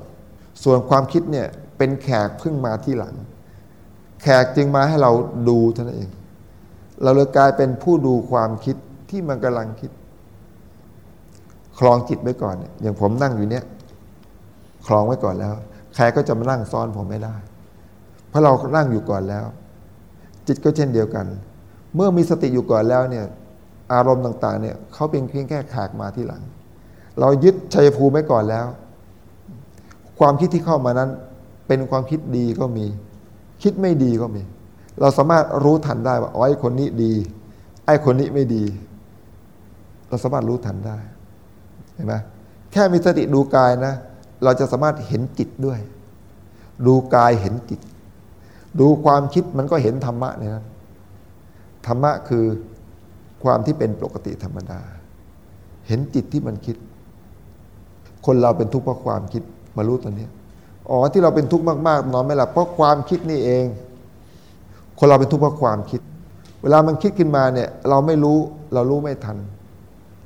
ส่วนความคิดเนี่ยเป็นแขกพึ่งมาที่หลัง แขกจึงมาให้เราดูเท่านั้นเอง เราเลยกลายเป็นผู้ดูความคิดที่มันกำลังคิด คลองจิตไว้ก่อนอย่างผมนั่งอยู่เนี้ยคลองไว้ก่อนแล้วใครก็จะมานั่งซ้อนผมไม่ได้ เพราะเรานั่งอยู่ก่อนแล้ว จิตก็เช่นเดียวกัน เมื่อมีสติอยู่ก่อนแล้วเนี่ยอารมณ์ต่าง ๆ เนี่ยเขาเป็นเพียงแค่ขากมาที่หลัง เรายึดชัยภูมิไว้ก่อนแล้ว ความคิดที่เข้ามานั้น เป็นความคิดดีก็มี คิดไม่ดีก็มี เราสามารถรู้ทันได้ว่าอ๋อไอ้คนนี้ดี ไอ้คนนี้ไม่ดี เราสามารถรู้ทันได้เห็นไหมแค่มีสติดูกายนะ เราจะสามารถเห็นจิตด้วย ดูกายเห็นจิต ดูความคิดมันก็เห็นธรรมะในนั้นธรรมะคือความที่เป็นปกติธรรมดา เห็นจิตที่มันคิด คนเราเป็นทุกข์เพราะความคิด มารู้ตอนนี้อ๋อที่เราเป็นทุกข์มากๆนอนไม่หลับเพราะความคิดนี่เอง คนเราเป็นทุกข์เพราะความคิด เวลามันคิดขึ้นมาเนี่ยเราไม่รู้เรารู้ไม่ทัน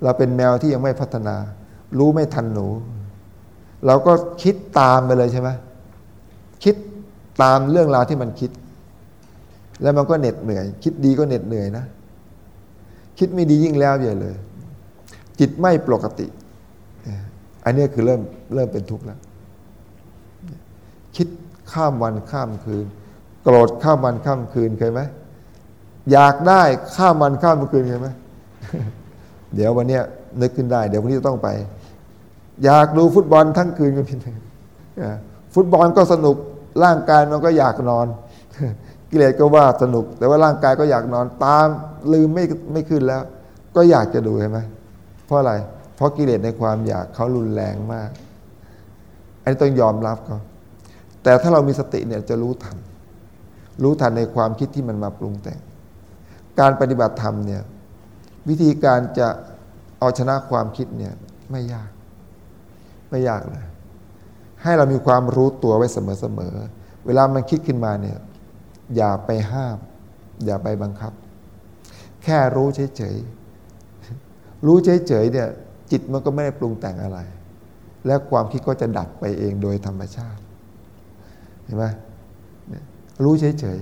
เราเป็นแมวที่ยังไม่พัฒนา รู้ไม่ทันหนู เราก็คิดตามไปเลยใช่ไหมคิดตามเรื่องราวที่มันคิด แล้วมันก็เหน็ดเหนื่อย คิดดีก็เหน็ดเหนื่อยนะ คิดไม่ดียิ่งแล้วใหญ่เลย จิตไม่ปกติ อันนี้คือเริ่มเริ่มเป็นทุกข์แล้ว คิดข้ามวันข้ามคืน โกรธข้ามวันข้ามคืนเคยไหมอยากได้ข้ามวันข้ามคืนเคยไหมเดี๋ยววันนี้นึกขึ้นได้ เดี๋ยววันนี้ต้องไป อยากดูฟุตบอลทั้งคืนก็พินฟุตบอลก็สนุกร่างกายมันก็อยากนอน กิเลสก็ว่าสนุก แต่ว่าร่างกายก็อยากนอนตามลืมไม่ไม่ขึ้นแล้ว ก็อยากจะดูใช่ไหมเพราะอะไร เพราะกิเลสในความอยากเขารุนแรงมาก อันนี้ต้องยอมรับเขา แต่ถ้าเรามีสติเนี่ยจะรู้ทัน รู้ทันในความคิดที่มันมาปรุงแต่ง การปฏิบัติธรรมเนี่ยวิธีการจะเอาชนะความคิดเนี่ยไม่ยาก ไม่ยากเลยให้เรามีความรู้ตัวไว้เสมอๆเวลามันคิดขึ้นมาเนี่ยอย่าไปห้าม อย่าไปบังคับ แค่รู้เฉยๆรู้เฉยๆเนี่ยจิตมันก็ไม่ได้ปรุงแต่งอะไร และความคิดก็จะดับไปเองโดยธรรมชาติ ห็นไหมรู้เฉย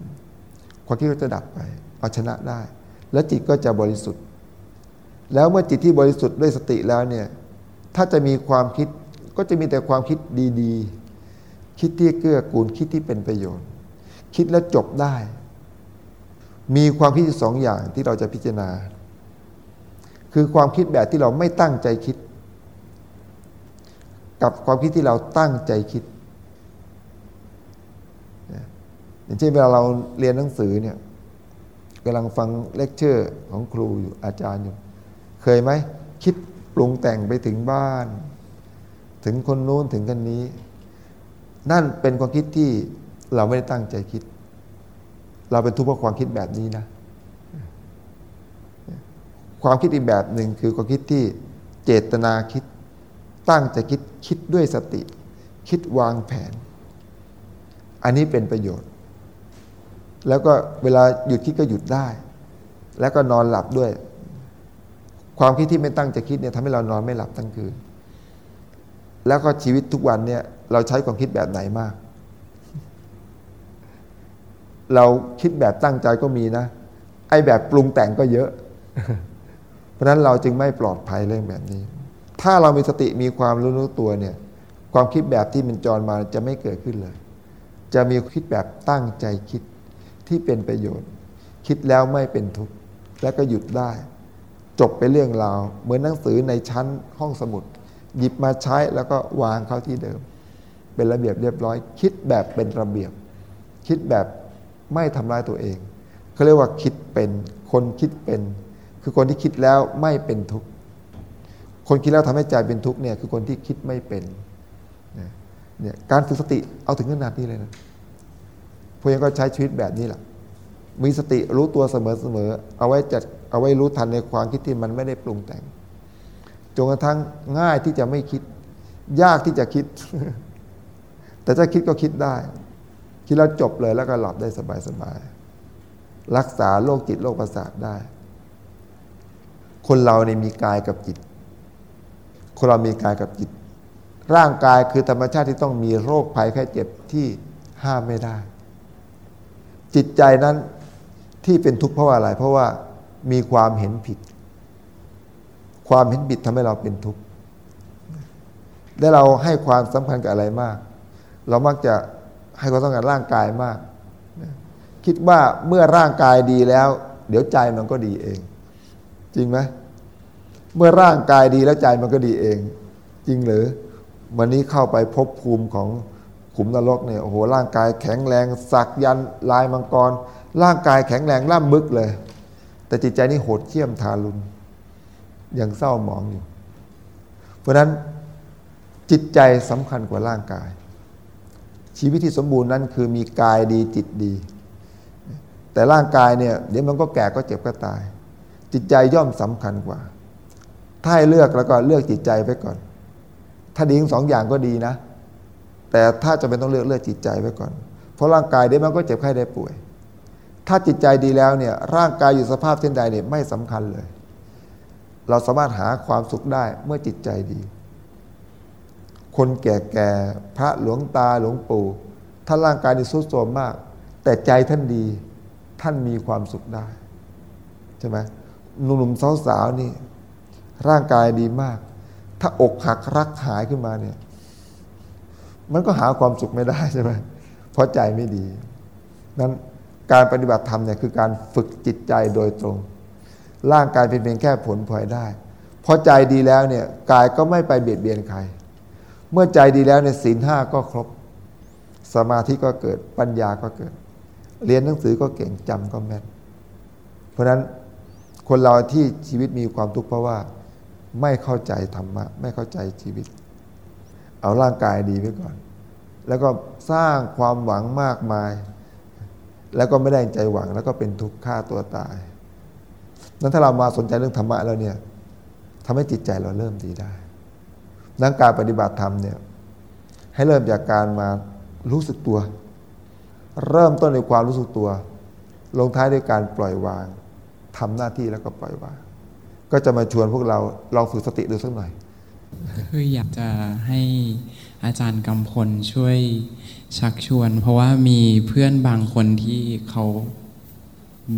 ๆความคิดก็จะดับไป เอาชนะได้ แล้วจิตก็จะบริสุทธิ์ แล้วเมื่อจิตที่บริสุทธิ์ด้วยสติแล้วเนี่ย ถ้าจะมีความคิดก็จะมีแต่ความคิดดีๆ คิดที่เกื้อกูลคิดที่เป็นประโยชน์ คิดแล้วจบได้ มีความคิดสองอย่างที่เราจะพิจารณา คือความคิดแบบที่เราไม่ตั้งใจคิด กับความคิดที่เราตั้งใจคิด อย่างเช่นเวลาเราเรียนหนังสือเนี่ยกำลังฟังเลคเชอร์ของครูอยู่อาจารย์อยู่ เคยไหมคิดปรุงแต่งไปถึงบ้าน ถึงคนนู้นถึงคนนี้ นั่นเป็นความคิดที่เราไม่ได้ตั้งใจคิด เราเป็นทุกข์เพราะความคิดแบบนี้นะ ความคิดอีกแบบหนึ่งคือความคิดที่เจตนาคิด ตั้งใจคิดคิดด้วยสติ คิดวางแผน อันนี้เป็นประโยชน์ แล้วก็เวลาหยุดคิดก็หยุดได้ แล้วก็นอนหลับด้วย ความคิดที่ไม่ตั้งใจคิดเนี่ยทำให้เรานอนไม่หลับทั้งคืน แล้วก็ชีวิตทุกวันเนี่ยเราใช้ความคิดแบบไหนมาก เราคิดแบบตั้งใจก็มีนะ ไอ้แบบปรุงแต่งก็เยอะ เพราะนั้นเราจึงไม่ปลอดภัยเรื่องแบบนี้ ถ้าเรามีสติมีความรู้รู้ตัวเนี่ย ความคิดแบบที่มันจรมาจะไม่เกิดขึ้นเลย จะมีคิดแบบตั้งใจคิด ที่เป็นประโยชน์ คิดแล้วไม่เป็นทุกข์และก็หยุดได้ จบไปเรื่องราว เหมือนหนังสือในชั้นห้องสมุด หยิบมาใช้แล้วก็วางเข้าที่เดิม เป็นระเบียบเรียบร้อย คิดแบบเป็นระเบียบ คิดแบบไม่ทำลายตัวเองเขาเรียกว่าคิดเป็นคนคิดเป็น คือคนที่คิดแล้วไม่เป็นทุกข์คนคิดแล้วทำให้ใจเป็นทุกข์เนี่ยคือคนที่คิดไม่เป็นเนี่ยการฝึกสติเอาถึงขนาดนี้เลยนะ พวกยังก็ใช้ชีวิตแบบนี้แหละมีสติรู้ตัวเสมอๆเอาไว้จัดเอาไว้รู้ทันในความคิดที่มันไม่ได้ปรุงแต่งจนกระทั่งง่ายที่จะไม่คิด ยากที่จะคิด แต่ถ้าคิดก็คิดได้ คิดแล้วจบเลยแล้วก็หลับได้สบายๆรักษาโรคจิตโรคประสาทได้ คนเราเนี่ยมีกายกับจิต คนเรามีกายกับจิต ร่างกายคือธรรมชาติที่ต้องมีโรคภัยแค่เจ็บที่ห้ามไม่ได้ จิตใจนั้นที่เป็นทุกข์เพราะว่าอะไร เพราะว่ามีความเห็นผิด ความเห็นผิดทำให้เราเป็นทุกข์และเราให้ความสำคัญกับอะไรมาก เรามักจะให้ความสำคัญร่างกายมาก คิดว่าเมื่อร่างกายดีแล้ว เดี๋ยวใจมันก็ดีเอง จริงไหมเมื่อร่างกายดีแล้วใจมันก็ดีเอง จริงหรือวันนี้เข้าไปพบภูมิของ ขุมนรกเนี่ยโอ้โหร่างกายแข็งแรงสักยันลายมังกร ร่างกายแข็งแรงล่ำบึกเลย แต่จิตใจนี่โหดเขี้ยมทารุณยังเศร้าหมองอยู่ เพราะนั้นจิตใจสำคัญกว่าร่างกาย ชีวิตที่สมบูรณ์นั้นคือมีกายดีจิตดี แต่ร่างกายเนี่ยเดี๋ยวมันก็แก่ก็เจ็บก็ตาย จิตใจย่อมสำคัญกว่า ถ้าให้เลือกแล้วก็เลือกจิตใจไปก่อน ถ้าดีทั้งสองอย่างก็ดีนะ แต่ถ้าจะเป็นต้องเลือกเลือกจิตใจไว้ก่อน เพราะร่างกายเดี๋ยวมันก็เจ็บไข้ได้ป่วย ถ้าจิตใจดีแล้วเนี่ยร่างกายอยู่สภาพเช่นใดเนี่ยไม่สำคัญเลย เราสามารถหาความสุขได้เมื่อจิตใจดี คนแก่ๆพระหลวงตาหลวงปู่ท่านร่างกายนี่สุดโทรมมาก แต่ใจท่านดีท่านมีความสุขได้ใช่ไหมหนุ่มๆสาวๆนี่ ร่างกายดีมาก ถ้าอกหักรักหายขึ้นมาเนี่ย มันก็หาความสุขไม่ได้ใช่ไหมเพราะใจไม่ดี นั้นการปฏิบัติธรรมเนี่ยคือการฝึกจิตใจโดยตรง ร่างกายเป็นเพียงแค่ผลพลอยได้พอใจดีแล้วเนี่ยกายก็ไม่ไปเบียดเบียนใคร เมื่อใจดีแล้วในศีลห้าก็ครบ สมาธิก็เกิดปัญญาก็เกิด เรียนหนังสือก็เก่งจำก็แม่น เพราะฉะนั้นคนเราที่ชีวิตมีความทุกข์เพราะว่า ไม่เข้าใจธรรมะ ไม่เข้าใจชีวิต เอาร่างกายดีไว้ก่อน แล้วก็สร้างความหวังมากมาย แล้วก็ไม่ได้ใจหวัง แล้วก็เป็นทุกข์ฆ่าตัวตาย นั้นถ้าเรามาสนใจเรื่องธรรมะแล้วเนี่ยทำให้จิตใจเราเริ่มดีได้ดังการปฏิบัติธรรมเนี่ยให้เริ่มจากการมารู้สึกตัว เริ่มต้นในความรู้สึกตัว ลงท้ายด้วยการปล่อยวางทำหน้าที่แล้วก็ปล่อยวาง ก็จะมาชวนพวกเราลองฝึกสติดูสักหน่อย คืออยากจะให้อาจารย์กำพลช่วยชักชวน เพราะว่ามีเพื่อนบางคนที่เขา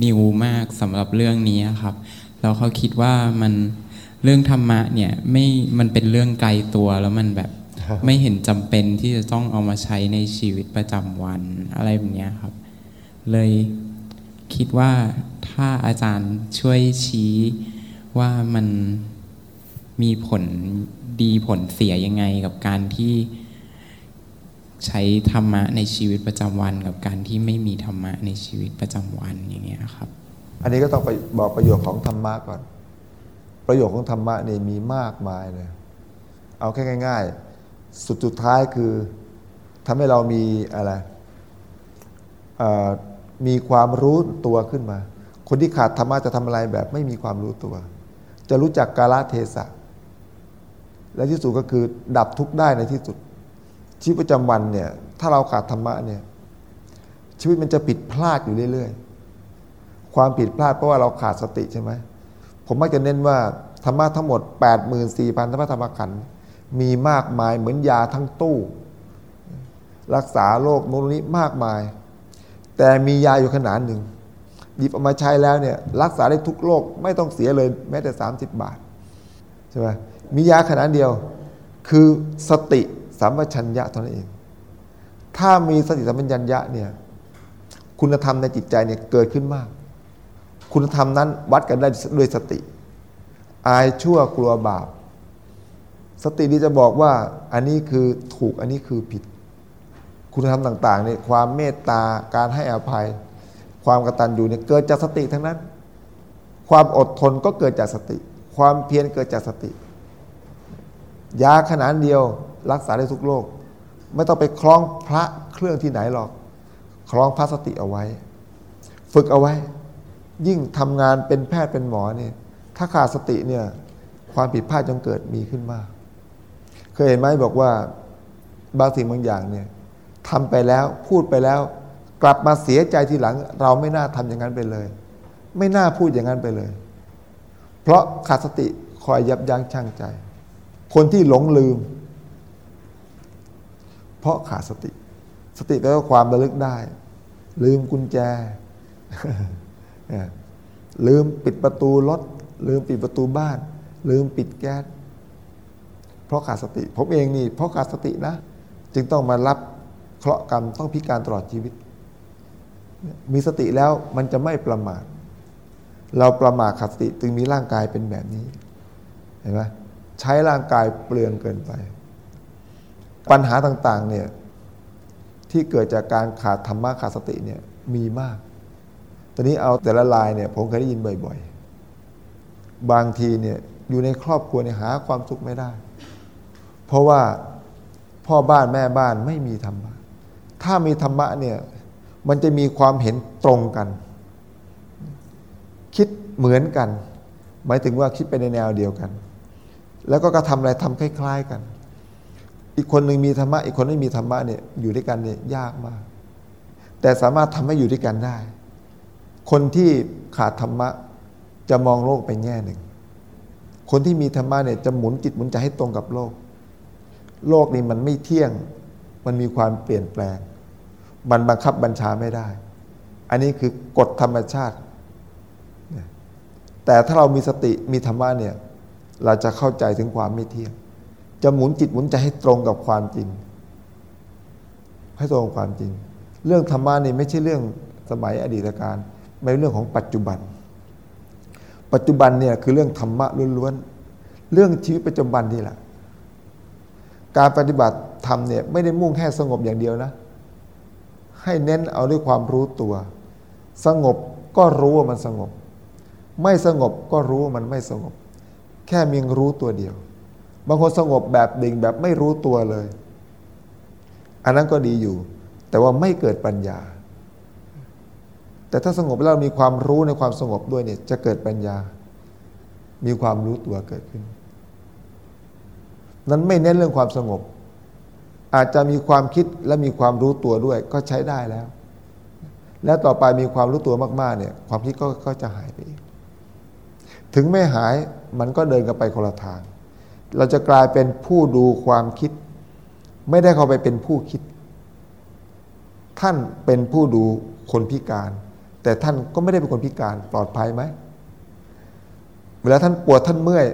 นิวมากสำหรับเรื่องนี้ครับ แล้วเขาคิดว่ามันเรื่องธรรมะเนี่ยไม่มันเป็นเรื่องไกลตัวแล้วมันแบบไม่เห็นจำเป็นที่จะต้องเอามาใช้ในชีวิตประจำวันอะไรแบบนี้ครับ เลยคิดว่าถ้าอาจารย์ช่วยชี้ว่ามันมีผล ดีผลเสียยังไงกับการที่ใช้ธรรมะในชีวิตประจำวัน กับการที่ไม่มีธรรมะในชีวิตประจำวันอย่างเงี้ยครับ อันนี้ก็ต้องไปบอกประโยชน์ของธรรมะก่อน ประโยชน์ของธรรมะนี่มีมากมายเลยเอาแค่ง่าย ๆ สุดสุดท้ายคือทำให้เรามีอะไรมีความรู้ตัวขึ้นมา คนที่ขาดธรรมะจะทำอะไรแบบไม่มีความรู้ตัว จะรู้จักกาลเทศะ และที่สุดก็คือดับทุกข์ได้ในที่สุด ชีวิตประจำวันเนี่ยถ้าเราขาดธรรมะเนี่ยชีวิตมันจะผิดพลาดอยู่เรื่อย ๆ ความผิดพลาดเพราะว่าเราขาดสติใช่ไหมผมมักจะเน้นว่าธรรมะทั้งหมด 84,000ธรรมะธรรมขันธ์มีมากมายเหมือนยาทั้งตู้ รักษาโรคโนนี้มากมาย แต่มียาอยู่ขนาดหนึ่งหยิบออกมาใช้แล้วเนี่ยรักษาได้ทุกโรคไม่ต้องเสียเลยแม้แต่ 30 บาทใช่ไหม มียาขนาดเดียว คือสติสัมปชัญญะเท่านั้นเอง ถ้ามีสติสัมปชัญญะเนี่ย คุณธรรมในจิตใจเนี่ยเกิดขึ้นมาก คุณธรรมนั้นวัดกันได้ด้วยสติ อายชั่วกลัวบาป สตินี้จะบอกว่าอันนี้คือถูกอันนี้คือผิด คุณธรรมต่างๆเนี่ยความเมตตาการให้อภัย ความกตัญญูเนี่ยเกิดจากสติทั้งนั้น ความอดทนก็เกิดจากสติ ความเพียรเกิดจากสติ ยาขนาดเดียวรักษาได้ทุกโรคไม่ต้องไปคล้องพระเครื่องที่ไหนหรอก คล้องพระสติเอาไว้ ฝึกเอาไว้ ยิ่งทำงานเป็นแพทย์เป็นหมอเนี่ยถ้าขาดสติเนี่ยความผิดพลาดจงเกิดมีขึ้นมาก เคยเห็นไหมบอกว่าบางสิ่งบางอย่างเนี่ยทำไปแล้วพูดไปแล้ว กลับมาเสียใจทีหลัง เราไม่น่าทำอย่างนั้นไปเลย ไม่น่าพูดอย่างนั้นไปเลย เพราะขาดสติคอยยับยั้งชั่งใจ คนที่หลงลืม เพราะขาดสติ สติแปลว่าความระลึกได้ ลืมกุญแจ ลืมปิดประตูรถ ลืมปิดประตูบ้าน ลืมปิดแก๊สเพราะขาดสติ ผมเองนี่ เพราะขาดสตินะ จึงต้องมารับเคราะห์กรรมต้องพิการตลอดชีวิต มีสติแล้วมันจะไม่ประมาท เราประมาทขาดสติจึงมีร่างกายเป็นแบบนี้ เห็นไหม ใช้ร่างกายเปลืองเกินไป ปัญหาต่างๆเนี่ยที่เกิดจากการขาดธรรมะขาดสติเนี่ยมีมาก ตอนนี้เอาแต่ละลายเนี่ยผมเคยได้ยินบ่อยๆ บางทีเนี่ยอยู่ในครอบครัวเนี่ยหาความสุขไม่ได้ เพราะว่าพ่อบ้านแม่บ้านไม่มีธรรมะ ถ้ามีธรรมะเนี่ยมันจะมีความเห็นตรงกัน คิดเหมือนกัน หมายถึงว่าคิดไปในแนวเดียวกัน แล้วก็กระทำอะไรทำคล้าย ๆกัน อีกคนหนึ่งมีธรรมะอีกคนไม่มีธรรมะเนี่ยอยู่ด้วยกันเนี่ยยากมาก แต่สามารถทำให้อยู่ด้วยกันได้ คนที่ขาดธรรมะจะมองโลกไปแง่หนึ่ง คนที่มีธรรมะเนี่ยจะหมุนจิตหมุนใจให้ตรงกับโลก โลกนี้มันไม่เที่ยง มันมีความเปลี่ยนแปลง มันบังคับบัญชาไม่ได้ อันนี้คือกฎธรรมชาติ แต่ถ้าเรามีสติมีธรรมะเนี่ย เราจะเข้าใจถึงความไม่เที่ยง จะหมุนจิตหมุนใจให้ตรงกับความจริง ให้ตรงกับความจริง เรื่องธรรมะนี่ไม่ใช่เรื่องสมัยอดีตการไม่เรื่องของปัจจุบัน ปัจจุบันเนี่ยคือเรื่องธรรมะล้วนๆ เรื่องชีวิตประจำวันนี่แหละ การปฏิบัติธรรมเนี่ยไม่ได้มุ่งแค่สงบอย่างเดียวนะ ให้เน้นเอาด้วยความรู้ตัว สงบก็รู้ว่ามันสงบ ไม่สงบก็รู้ว่ามันไม่สงบ แค่มีรู้ตัวเดียว บางคนสงบแบบดิ่งแบบไม่รู้ตัวเลย อันนั้นก็ดีอยู่ แต่ว่าไม่เกิดปัญญา แต่ถ้าสงบแล้วมีความรู้ในความสงบด้วยเนี่ยจะเกิดปัญญา มีความรู้ตัวเกิดขึ้น นั้นไม่เน้นเรื่องความสงบ อาจจะมีความคิดและมีความรู้ตัวด้วยก็ใช้ได้แล้ว และต่อไปมีความรู้ตัวมากๆเนี่ยความคิดก็ก็จะหายไปเองถึงไม่หาย มันก็เดินกันไปคนละทาง เราจะกลายเป็นผู้ดูความคิด ไม่ได้เข้าไปเป็นผู้คิด ท่านเป็นผู้ดูคนพิการ แต่ท่านก็ไม่ได้เป็นคนพิการปลอดภัยไหมเวลาท่านปวดท่านเมื่อย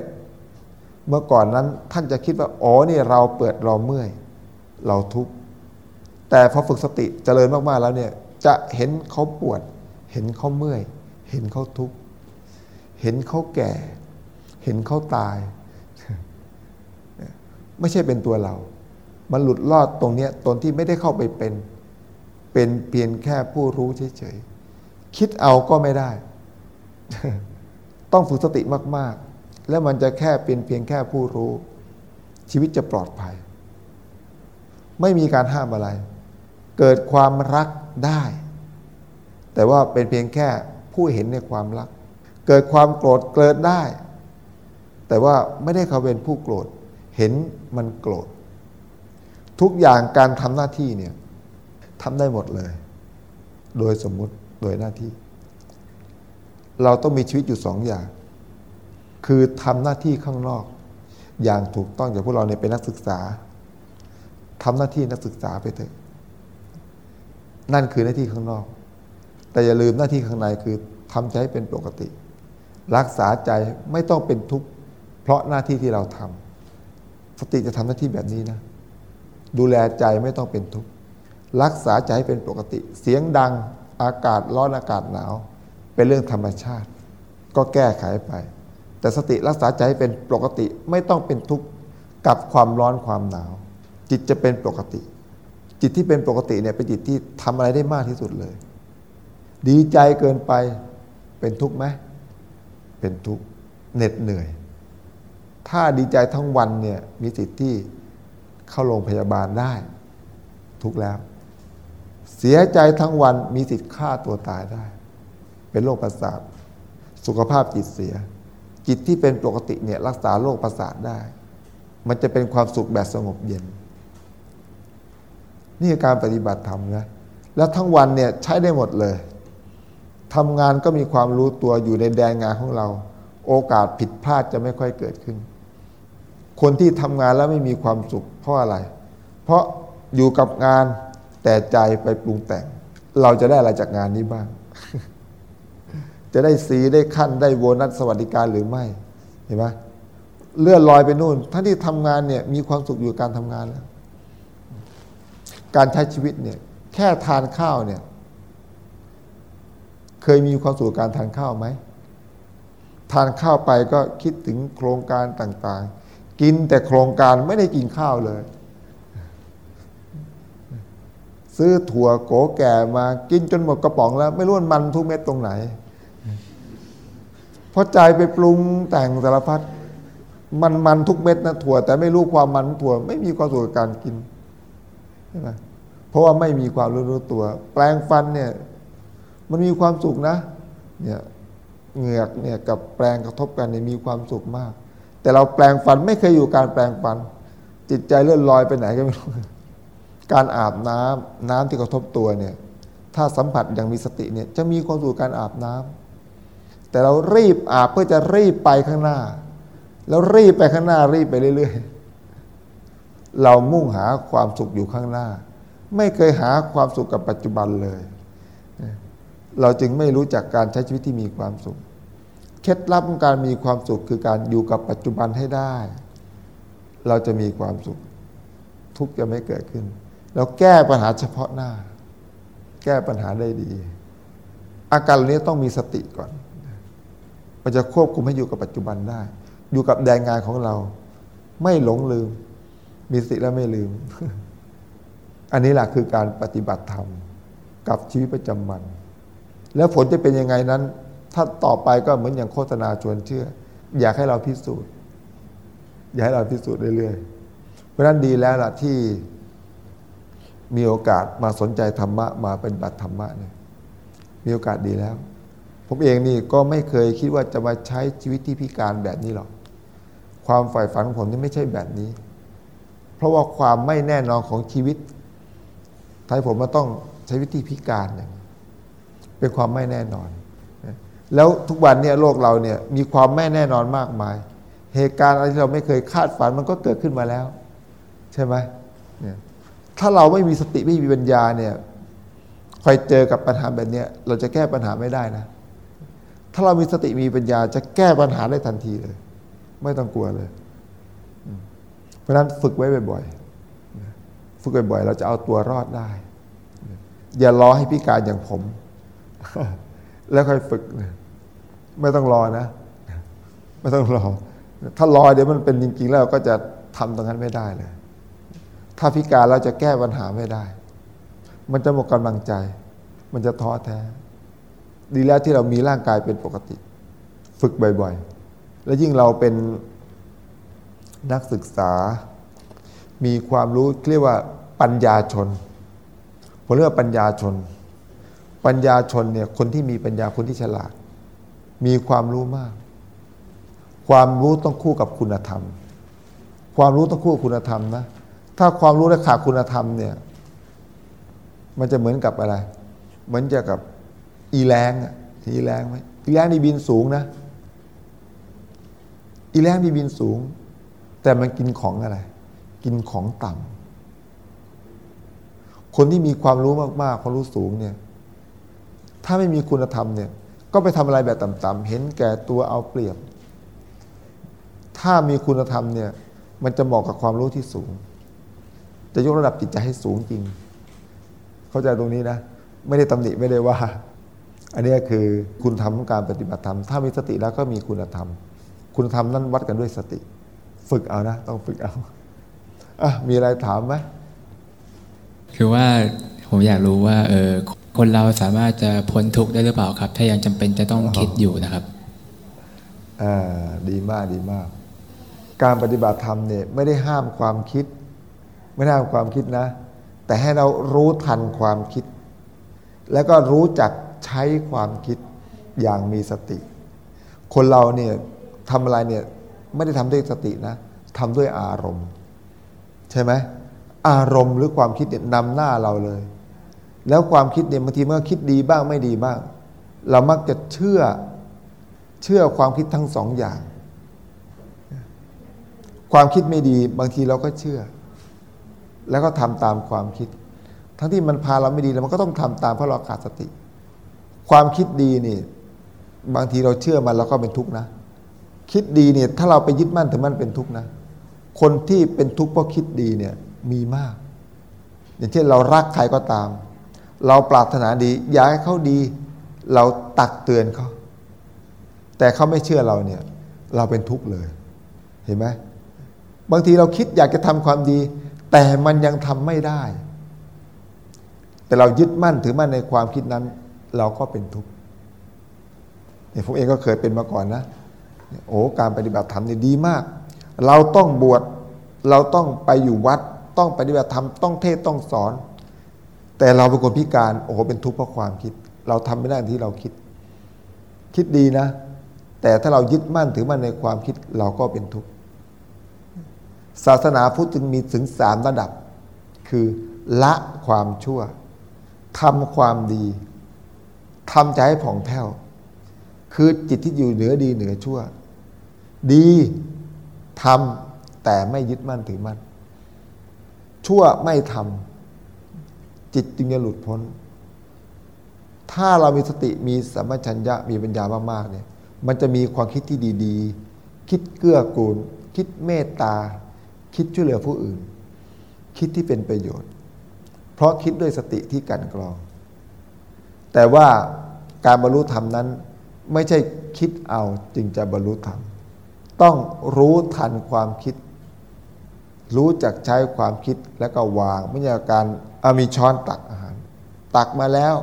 เมื่อก่อนนั้นท่านจะคิดว่าอ๋อนี่เราเปิดเราเมื่อย เราทุกข์แต่พอฝึกสติเจริญมากๆแล้วเนี่ยจะเห็นเขาปวด เห็นเขาเมื่อย เห็นเขาทุกข์เห็นเขาแก่ เห็นเขาตาย ไม่ใช่เป็นตัวเรา มันหลุดลอดตรงนี้ตนที่ไม่ได้เข้าไปเป็น เป็นเพียงแค่ผู้รู้เฉยๆ คิดเอาก็ไม่ได้ ต้องฝึกสติมาก ๆ แล้วมันจะแค่เป็นเพียงแค่ผู้รู้ ชีวิตจะปลอดภัย ไม่มีการห้ามอะไร เกิดความรักได้ แต่ว่าเป็นเพียงแค่ผู้เห็นในความรัก เกิดความโกรธเกิดได้ แต่ว่าไม่ได้เขาเป็นผู้โกรธ เห็นมันโกรธ ทุกอย่างการทำหน้าที่เนี่ยทำได้หมดเลย โดยสมมุติโดยหน้าที่ เราต้องมีชีวิตอยู่สองอย่าง คือทำหน้าที่ข้างนอก อย่างถูกต้องอย่างพวกเราเนี่ยเป็นนักศึกษาทำหน้าที่นักศึกษาไปเถอะนั่นคือหน้าที่ข้างนอก แต่อย่าลืมหน้าที่ข้างในคือทำใจให้เป็นปกติ รักษาใจไม่ต้องเป็นทุกข์ เพราะหน้าที่ที่เราทำสติจะทำหน้าที่แบบนี้นะ ดูแลใจไม่ต้องเป็นทุกข์รักษาใจให้เป็นปกติ เสียงดังอากาศร้อนอากาศหนาว เป็นเรื่องธรรมชาติ ก็แก้ไขไป แต่สติรักษาใจให้เป็นปกติไม่ต้องเป็นทุกข์กับความร้อนความหนาว จิตจะเป็นปกติ จิตที่เป็นปกติเนี่ยเป็นจิตที่ทำอะไรได้มากที่สุดเลย ดีใจเกินไปเป็นทุกข์ไหมเป็นทุกข์เหน็ดเหนื่อย ถ้าดีใจทั้งวันเนี่ยมีสิทธิ์ที่เข้าโรงพยาบาลได้ ทุกแล้ว เสียใจทั้งวันมีสิทธิ์ฆ่าตัวตายได้ เป็นโรคประสาท สุขภาพจิตเสีย จิตที่เป็นปกติเนี่ยรักษาโรคประสาทได้ มันจะเป็นความสุขแบบสงบเย็น นี่คือการปฏิบัติธรรมนะแล้วทั้งวันเนี่ยใช้ได้หมดเลยทำงานก็มีความรู้ตัวอยู่ในแดนงานของเรา โอกาสผิดพลาดจะไม่ค่อยเกิดขึ้น คนที่ทำงานแล้วไม่มีความสุข เพราะอะไร เพราะอยู่กับงานแต่ใจไปปรุงแต่ง เราจะได้อะไรจากงานนี้บ้าง จะได้สีได้ขั้นได้โบนัสสวัสดิการหรือไม่ เห็นไหมเลื่อนลอยไปนู่นท่านที่ทำงานเนี่ยมีความสุขอยู่การทำงานแล้ว การใช้ชีวิตเนี่ย แค่ทานข้าวเนี่ย เคยมีความสุขกับการทานข้าวไหมทานข้าวไปก็คิดถึงโครงการต่างๆ กินแต่โครงการไม่ได้กินข้าวเลย ซื้อถั่วโกแก่มากินจนหมดกระป๋องแล้ว ไม่รู้มันทุกเม็ดตรงไหนเพราะใจไปปรุงแต่งสารพัดมันมันทุกเม็ดนะถั่ว แต่ไม่รู้ความมันถั่ว ไม่มีความสุขการกินใช่ไหมเพราะว่าไม่มีความรู้รู้ตัว แปลงฟันเนี่ย มันมีความสุขนะ เนี่ยเหงือกเนี่ยกับแปลงกระทบกันเนี่ยมีความสุขมาก แต่เราแปลงฟันไม่เคยอยู่การแปลงฟัน จิตใจเลื่อนลอยไปไหนก็ไม่รู้การอาบน้ำน้ำที่กระทบตัวเนี่ยถ้าสัมผัสอย่างมีสติเนี่ยจะมีความสุขการอาบน้ำแต่เรารีบอาบเพื่อจะรีบไปข้างหน้า แล้วรีบไปข้างหน้ารีบไปเรื่อยๆ เรามุ่งหาความสุขอยู่ข้างหน้า ไม่เคยหาความสุขกับปัจจุบันเลย เราจึงไม่รู้จักการใช้ชีวิตที่มีความสุข เคล็ดลับของการมีความสุขคือการอยู่กับปัจจุบันให้ได้ เราจะมีความสุข ทุกข์จะไม่เกิดขึ้น เราแก้ปัญหาเฉพาะหน้า แก้ปัญหาได้ดี อาการเหล่านี้ต้องมีสติก่อน มันจะควบคุมให้อยู่กับปัจจุบันได้ อยู่กับแดงงานของเรา ไม่หลงลืม มีสติแล้วไม่ลืม อันนี้แหละคือการปฏิบัติธรรมกับชีวิตประจำวัน แล้วผลจะเป็นยังไงนั้น ถ้าต่อไปก็เหมือนอย่างโฆษณาชวนเชื่อ อยากให้เราพิสูจน์ อยากให้เราพิสูจน์เรื่อยๆ เพราะนั้นดีแล้วล่ะที่มีโอกาสมาสนใจธรรมะมาเป็นบัติธรรมะเนี่ยมีโอกาสดีแล้ว ผมเองนี่ก็ไม่เคยคิดว่าจะมาใช้ชีวิตที่พิการแบบนี้หรอก ความฝ่ายฝันของผมนี่ไม่ใช่แบบนี้ เพราะว่าความไม่แน่นอนของชีวิตทำให้ผมมาต้องใช้วิธีพิการเนี่ยเป็นความไม่แน่นอน แล้วทุกวันเนี่ยโลกเราเนี่ยมีความไม่แน่นอนมากมาย เหตุการณ์อะไรที่เราไม่เคยคาดฝันมันก็เกิดขึ้นมาแล้ว ใช่ไหมเนี่ยถ้าเราไม่มีสติไม่มีปัญญาเนี่ยคอยเจอกับปัญหาแบบนี้เราจะแก้ปัญหาไม่ได้นะ ถ้าเรามีสติมีปัญญาจะแก้ปัญหาได้ทันทีเลย ไม่ต้องกลัวเลย เพราะฉะนั้นฝึกไว้บ่อยๆฝึกบ่อยๆเราจะเอาตัวรอดได้ อย่ารอให้พิการอย่างผม แล้วค่อยฝึก ไม่ต้องรอนะ ไม่ต้องรอ ถ้ารอเดี๋ยวมันเป็นจริง ๆ แล้วก็จะทำตรงนั้นไม่ได้เลย ถ้าพิการเราจะแก้ปัญหาไม่ได้ มันจะหมดกำลังใจ มันจะท้อแท้ ดีแล้วที่เรามีร่างกายเป็นปกติ ฝึกบ่อยๆ และยิ่งเราเป็นนักศึกษา มีความรู้เรียกว่าปัญญาชนผมเรียกว่าปัญญาชน ปัญญาชนเนี่ยคนที่มีปัญญาคนที่ฉลาด มีความรู้มาก ความรู้ต้องคู่กับคุณธรรม ความรู้ต้องคู่กับคุณธรรมนะถ้าความรู้และขาดคุณธรรมเนี่ย มันจะเหมือนกับอะไร เหมือนจะกับอีแรงอะอีแรงไหมอีแรงนี่บินสูงนะ อีแรงนี่บินสูง แต่มันกินของอะไร กินของต่ำคนที่มีความรู้มากๆความรู้สูงเนี่ย ถ้าไม่มีคุณธรรมเนี่ยก็ไปทำอะไรแบบต่ำๆเห็นแก่ตัวเอาเปรียบ ถ้ามีคุณธรรมเนี่ยมันจะเหมาะกับความรู้ที่สูง จะยกระดับจิตใจให้สูงจริง เข้าใจตรงนี้นะ ไม่ได้ตำหนิไม่ได้ว่า อันนี้คือคุณธรรมของการปฏิบัติธรรม ถ้ามีสติแล้วก็มีคุณธรรม คุณธรรมนั้นวัดกันด้วยสติ ฝึกเอานะ ต้องฝึกเอาอะมีอะไรถามไหมคือว่าผมอยากรู้ว่าเออ คนเราสามารถจะพ้นทุกข์ได้หรือเปล่าครับ ถ้ายังจำเป็นจะต้องคิดอยู่นะครับอ่าดีมากดีมาก การปฏิบัติธรรมเนี่ยไม่ได้ห้ามความคิด ไม่ได้ห้ามความคิดนะ แต่ให้เรารู้ทันความคิด แล้วก็รู้จักใช้ความคิดอย่างมีสติ คนเราเนี่ยทำอะไรเนี่ยไม่ได้ทำด้วยสตินะทำด้วยอารมณ์ ใช่ไหมอารมณ์หรือความคิดเนี่ยนำหน้าเราเลย แล้วความคิดเนี่ยบางทีเมื่อคิดดีบ้างไม่ดีบ้าง เรามักจะเชื่อเชื่อความคิดทั้งสองอย่าง ความคิดไม่ดีบางทีเราก็เชื่อ แล้วก็ทำตามความคิด ทั้งที่มันพาเราไม่ดีแล้วมันก็ต้องทำตามเพราะเราขาดสติ ความคิดดีนี่ บางทีเราเชื่อมันเราก็เป็นทุกข์นะ คิดดีเนี่ยถ้าเราไปยึดมั่นถือมั่นเป็นทุกข์นะ คนที่เป็นทุกข์เพราะคิดดีเนี่ยมีมาก อย่างเช่นเรารักใครก็ตาม เราปรารถนาดี อยากให้เขาดี เราตักเตือนเขา แต่เขาไม่เชื่อเราเนี่ย เราเป็นทุกข์เลย เห็นไหมบางทีเราคิดอยากจะทำความดี แต่มันยังทำไม่ได้ แต่เรายึดมั่นถือมั่นในความคิดนั้น เราก็เป็นทุกข์เนี่ยผมเองก็เคยเป็นมาก่อนนะ โอ้การปฏิบัติธรรมนี่ดีมาก เราต้องบวช เราต้องไปอยู่วัด ต้องปฏิบัติธรรม ต้องเทศต้องสอน แต่เราเป็นคนพิการโอ้โหเป็นทุกข์เพราะความคิด เราทำไม่ได้ที่เราคิด คิดดีนะ แต่ถ้าเรายึดมั่นถือมั่นในความคิดเราก็เป็นทุกข์ศาสนาพุทธจึงมีถึงสามระดับ คือละความชั่วทำความดีทำใจให้ผ่องแผ้ว คือจิตที่อยู่เหนือดีเหนือชั่ว ดีทำแต่ไม่ยึดมั่นถือมั่นชั่วไม่ทำ จิตจึงจะหลุดพ้น ถ้าเรามีสติมีสัมปชัญญะมีปัญญามากๆเนี่ย มันจะมีความคิดที่ดีๆ คิดเกื้อกูล คิดเมตตา คิดช่วยเหลือผู้อื่น คิดที่เป็นประโยชน์ เพราะคิดด้วยสติที่กันกรอง แต่ว่าการบรรลุธรรมนั้น ไม่ใช่คิดเอาจึงจะบรรลุธรรม ต้องรู้ทันความคิด รู้จักใช้ความคิดแล้วก็วางไม่ใช่การ เอามีช้อนตักอาหาร ตักมาแล้ว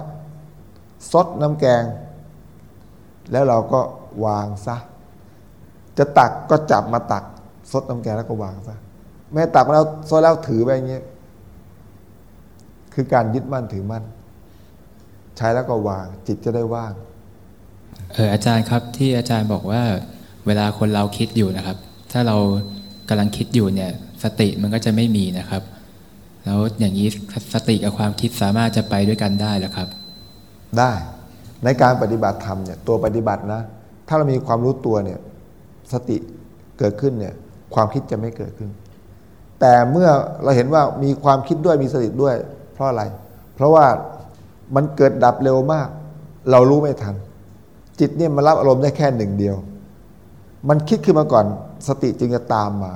ซดน้ำแกง แล้วเราก็วางซะ จะตักก็จับมาตักซดน้ำแกงแล้วก็วางซะแม่ตักมาแล้วซดแล้วถือไปอย่างเงี้ยคือการยึดมั่นถือมั่น ใช้แล้วก็วางจิตจะได้ว่างเอออาจารย์ครับที่อาจารย์บอกว่าเวลาคนเราคิดอยู่นะครับ ถ้าเรากำลังคิดอยู่เนี่ยสติมันก็จะไม่มีนะครับ แล้วอย่างนี้สติกับความคิดสามารถจะไปด้วยกันได้หรือครับ ได้ในการปฏิบัติธรรมเนี่ยตัวปฏิบัตินะ ถ้าเรามีความรู้ตัวเนี่ยสติเกิดขึ้นเนี่ยความคิดจะไม่เกิดขึ้น แต่เมื่อเราเห็นว่ามีความคิดด้วยมีสติด้วย เพราะอะไร เพราะว่ามันเกิดดับเร็วมาก เรารู้ไม่ทัน จิตเนี่ยมันรับอารมณ์ได้แค่หนึ่งเดียว มันคิดขึ้นมาก่อน สติจึงจะตามมา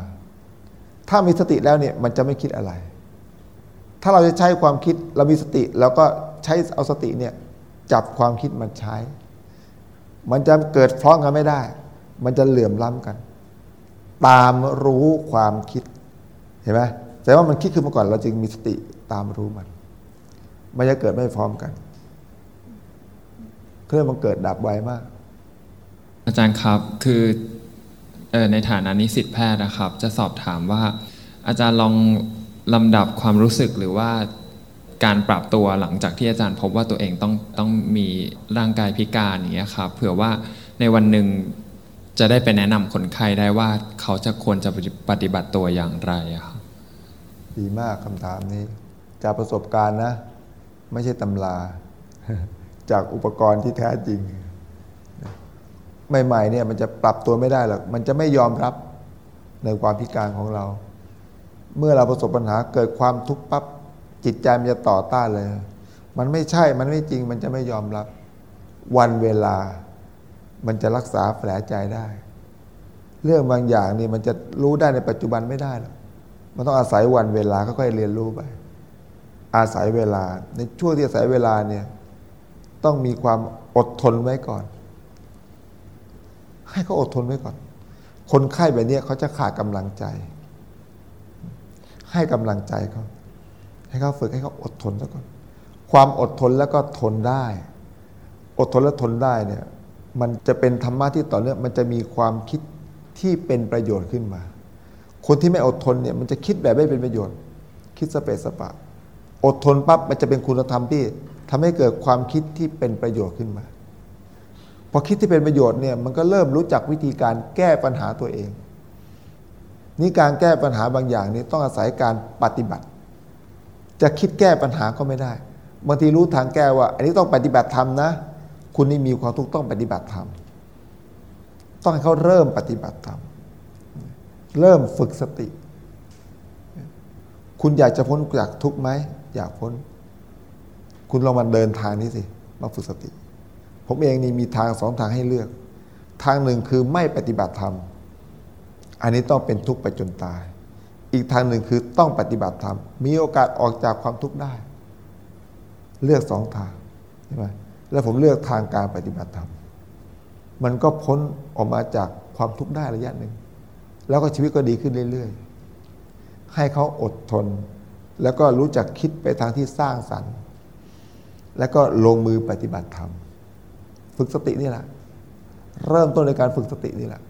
ถ้ามีสติแล้วเนี่ยมันจะไม่คิดอะไร ถ้าเราจะใช้ความคิดเรามีสติเราก็ใช้เอาสติเนี่ยจับความคิดมาใช้ มันจะเกิดฟ้องกันไม่ได้ มันจะเหลื่อมล้ำกัน ตามรู้ความคิดเห็นไหมแต่ว่ามันคิดขึ้นมาก่อน เราจึงมีสติตามรู้มัน มันจะเกิดไม่พร้อมกันเครื่องมันเกิดดับไวมาก อาจารย์ครับคือในฐานะนิสิตแพทย์นะครับ จะสอบถามว่าอาจารย์ลอง ลำดับความรู้สึกหรือว่าการปรับตัวหลังจากที่อาจารย์พบว่าตัวเองต้องต้องมีร่างกายพิการอย่างเงี้ยครับเผื่อว่าในวันหนึ่งจะได้ไปแนะนำคนไข้ได้ว่าเขาจะควรจะปฏิบัติตัวอย่างไรครับดีมากคำถามนี้ จากประสบการณ์นะ ไม่ใช่ตำรา จากอุปกรณ์ที่แท้จริง ใหม่ๆเนี่ยมันจะปรับตัวไม่ได้หรอกมันจะไม่ยอมรับในความพิการของเรา เมื่อเราประสบปัญหาเกิดความทุกข์ปั๊บจิตใจมันจะต่อต้านเลย มันไม่ใช่มันไม่จริงมันจะไม่ยอมรับ วันเวลา มันจะรักษาแผลใจได้ เรื่องบางอย่างนี่มันจะรู้ได้ในปัจจุบันไม่ได้หรอกมันต้องอาศัยวันเวลาค่อยๆเรียนรู้ไป อาศัยเวลา ในช่วงที่อาศัยเวลาเนี่ย ต้องมีความอดทนไว้ก่อน ให้เขาอดทนไว้ก่อน คนไข้แบบนี้เขาจะขาดกำลังใจ ให้กำลังใจเขาให้เขาฝึกให้เขาอดทนซะก่อนความอดทนแล้วก็ทนได้ อดทนและทนได้เนี่ยมันจะเป็นธรรมะที่ต่อเนื่องมันจะมีความคิดที่เป็นประโยชน์ขึ้นมา คนที่ไม่อดทนเนี่ยมันจะคิดแบบไม่เป็นประโยชน์ คิดสเปสปะ อดทนปั๊บมันจะเป็นคุณธรรมที่ทำให้เกิดความคิดที่เป็นประโยชน์ขึ้นมา พอคิดที่เป็นประโยชน์เนี่ยมันก็เริ่มรู้จักวิธีการแก้ปัญหาตัวเอง นี่การแก้ปัญหาบางอย่างนี่ต้องอาศัยการปฏิบัติ จะคิดแก้ปัญหาก็ไม่ได้ บางทีรู้ทางแก้ว่า อันนี้ต้องปฏิบัติธรรมนะ คุณนี่มีความทุกข์ต้องปฏิบัติธรรม ต้องให้เขาเริ่มปฏิบัติธรรม เริ่มฝึกสติ คุณอยากจะพ้นจากทุกข์ไหม อยากพ้น คุณลองมาเดินทางนี้สิ มาฝึกสติ ผมเองนี่มีทางสองทางให้เลือก ทางหนึ่งคือไม่ปฏิบัติธรรม อันนี้ต้องเป็นทุกข์ไปจนตาย อีกทางหนึ่งคือต้องปฏิบัติธรรม มีโอกาสออกจากความทุกข์ได้ เลือกสองทางใช่ไหมแล้วผมเลือกทางการปฏิบัติธรรม มันก็พ้นออกมาจากความทุกข์ได้ระยะหนึ่ง แล้วก็ชีวิตก็ดีขึ้นเรื่อย ๆ ให้เขาอดทน แล้วก็รู้จักคิดไปทางที่สร้างสรรค์ แล้วก็ลงมือปฏิบัติธรรม ฝึกสตินี่แหละ เริ่มต้นในการฝึกสตินี่แหละ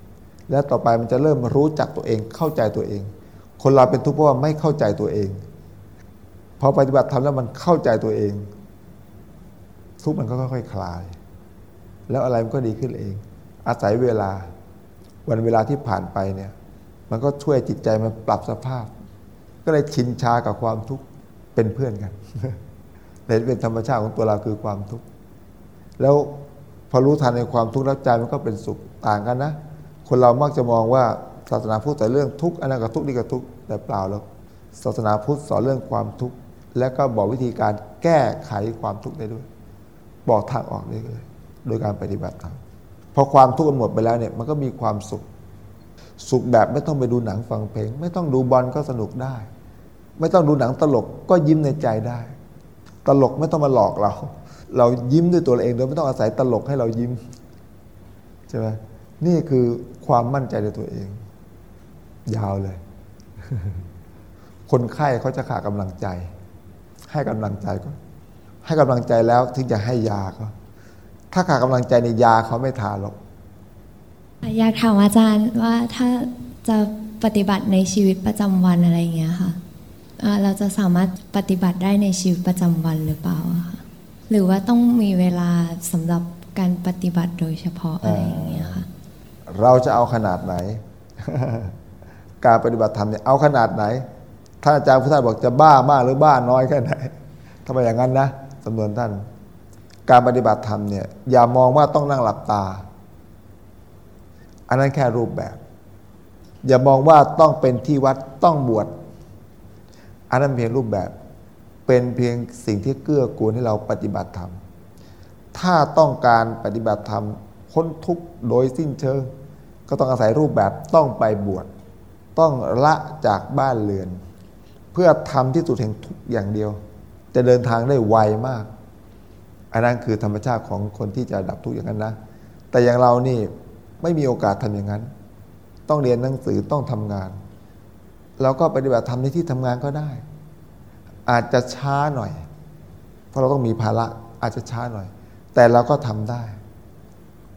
แล้วต่อไปมันจะเริ่มรู้จักตัวเองเข้าใจตัวเอง คนเราเป็นทุกข์เพราะว่าไม่เข้าใจตัวเอง พอปฏิบัติธรรมแล้วมันเข้าใจตัวเอง ทุกข์มันก็ค่อยๆคลาย แล้วอะไรมันก็ดีขึ้นเอง อาศัยเวลา วันเวลาที่ผ่านไปเนี่ย มันก็ช่วยจิตใจมันปรับสภาพ ก็เลยชินชากับความทุกข์เป็นเพื่อนกันเลยเป็นธรรมชาติของตัวเราคือความทุกข์แล้วพอรู้ทันในความทุกข์แล้วใจมันก็เป็นสุขต่างกันนะ คนเรามักจะมองว่าศาสนาพุทธแต่เรื่องทุกข์อันนั้นก็ทุกข์นี่ก็ทุกข์แต่เปล่าแล้วศาสนาพุทธสอนเรื่องความทุกข์และก็บอกวิธีการแก้ไขความทุกข์ได้ด้วย บอกทางออกได้เลย โดยการปฏิบัติธรรมพอความทุกข์มันหมดไปแล้วเนี่ยมันก็มีความสุข สุขแบบไม่ต้องไปดูหนังฟังเพลง ไม่ต้องดูบอลก็สนุกได้ ไม่ต้องดูหนังตลกก็ยิ้มในใจได้ ตลกไม่ต้องมาหลอกเรา เรายิ้มด้วยตัวเราเองโดยไม่ต้องอาศัยตลกให้เรายิ้มใช่ไหม นี่คือความมั่นใจในตัวเอง ยาวเลย คนไข้เขาจะขาดกำลังใจ ให้กำลังใจก่อนให้กำลังใจแล้วถึงจะให้ยาเขาถ้าขาดกำลังใจในยาเขาไม่ทานหรอกอยากถามอาจารย์ว่าถ้าจะปฏิบัติในชีวิตประจำวันอะไรอย่างเงี้ยค่ะเราจะสามารถปฏิบัติได้ในชีวิตประจำวันหรือเปล่าคะหรือว่าต้องมีเวลาสำหรับการปฏิบัติโดยเฉพาะอะไรอย่างเงี้ยค่ะ เราจะเอาขนาดไหน การปฏิบัติธรรมเนี่ยเอาขนาดไหนท่านอาจารย์พุทธาบอกจะบ้ามากหรือบ้าน้อยแค่ไหนทำไมอย่างนั้นนะสำนวนท่าน การปฏิบัติธรรมเนี่ยอย่ามองว่าต้องนั่งหลับตา อันนั้นแค่รูปแบบ อย่ามองว่าต้องเป็นที่วัดต้องบวชอันนั้นเพียงรูปแบบ เป็นเพียงสิ่งที่เกื้อกูลให้เราปฏิบัติธรรม ถ้าต้องการปฏิบัติธรรมพ้นทุกข์โดยสิ้นเชิง ก็ต้องอาศัยรูปแบบต้องไปบวชต้องละจากบ้านเรือน เพื่อทำที่สุดแห่งทุกอย่างเดียว จะเดินทางได้ไวมาก อันนั้นคือธรรมชาติของคนที่จะดับทุกอย่างนั้นนะ แต่อย่างเรานี่ไม่มีโอกาสทำอย่างนั้น ต้องเรียนหนังสือต้องทำงาน เราก็ปฏิบัติธรรมในที่ทำงานก็ได้ อาจจะช้าหน่อย เพราะเราต้องมีภาระอาจจะช้าหน่อย แต่เราก็ทำได้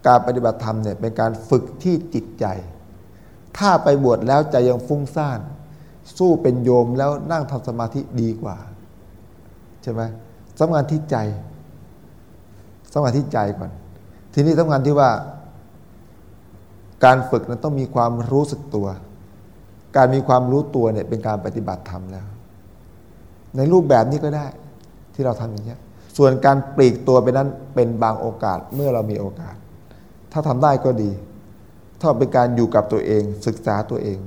การปฏิบัติธรรมเนี่ยเป็นการฝึกที่จิตใจ ถ้าไปบวชแล้วใจยังฟุ้งซ่าน สู้เป็นโยมแล้วนั่งทำสมาธิดีกว่า ใช่ไหมสำคัญที่ใจสำคัญที่ใจก่อน ทีนี้สำคัญที่ว่า การฝึกนั้นต้องมีความรู้สึกตัว การมีความรู้ตัวเนี่ยเป็นการปฏิบัติธรรมแล้ว ในรูปแบบนี้ก็ได้ที่เราทำอย่างนี้ส่วนการปลีกตัวไปนั้นเป็นบางโอกาสเมื่อเรามีโอกาส ถ้าทำได้ก็ดี ถ้าเป็นการอยู่กับตัวเองศึกษาตัวเอง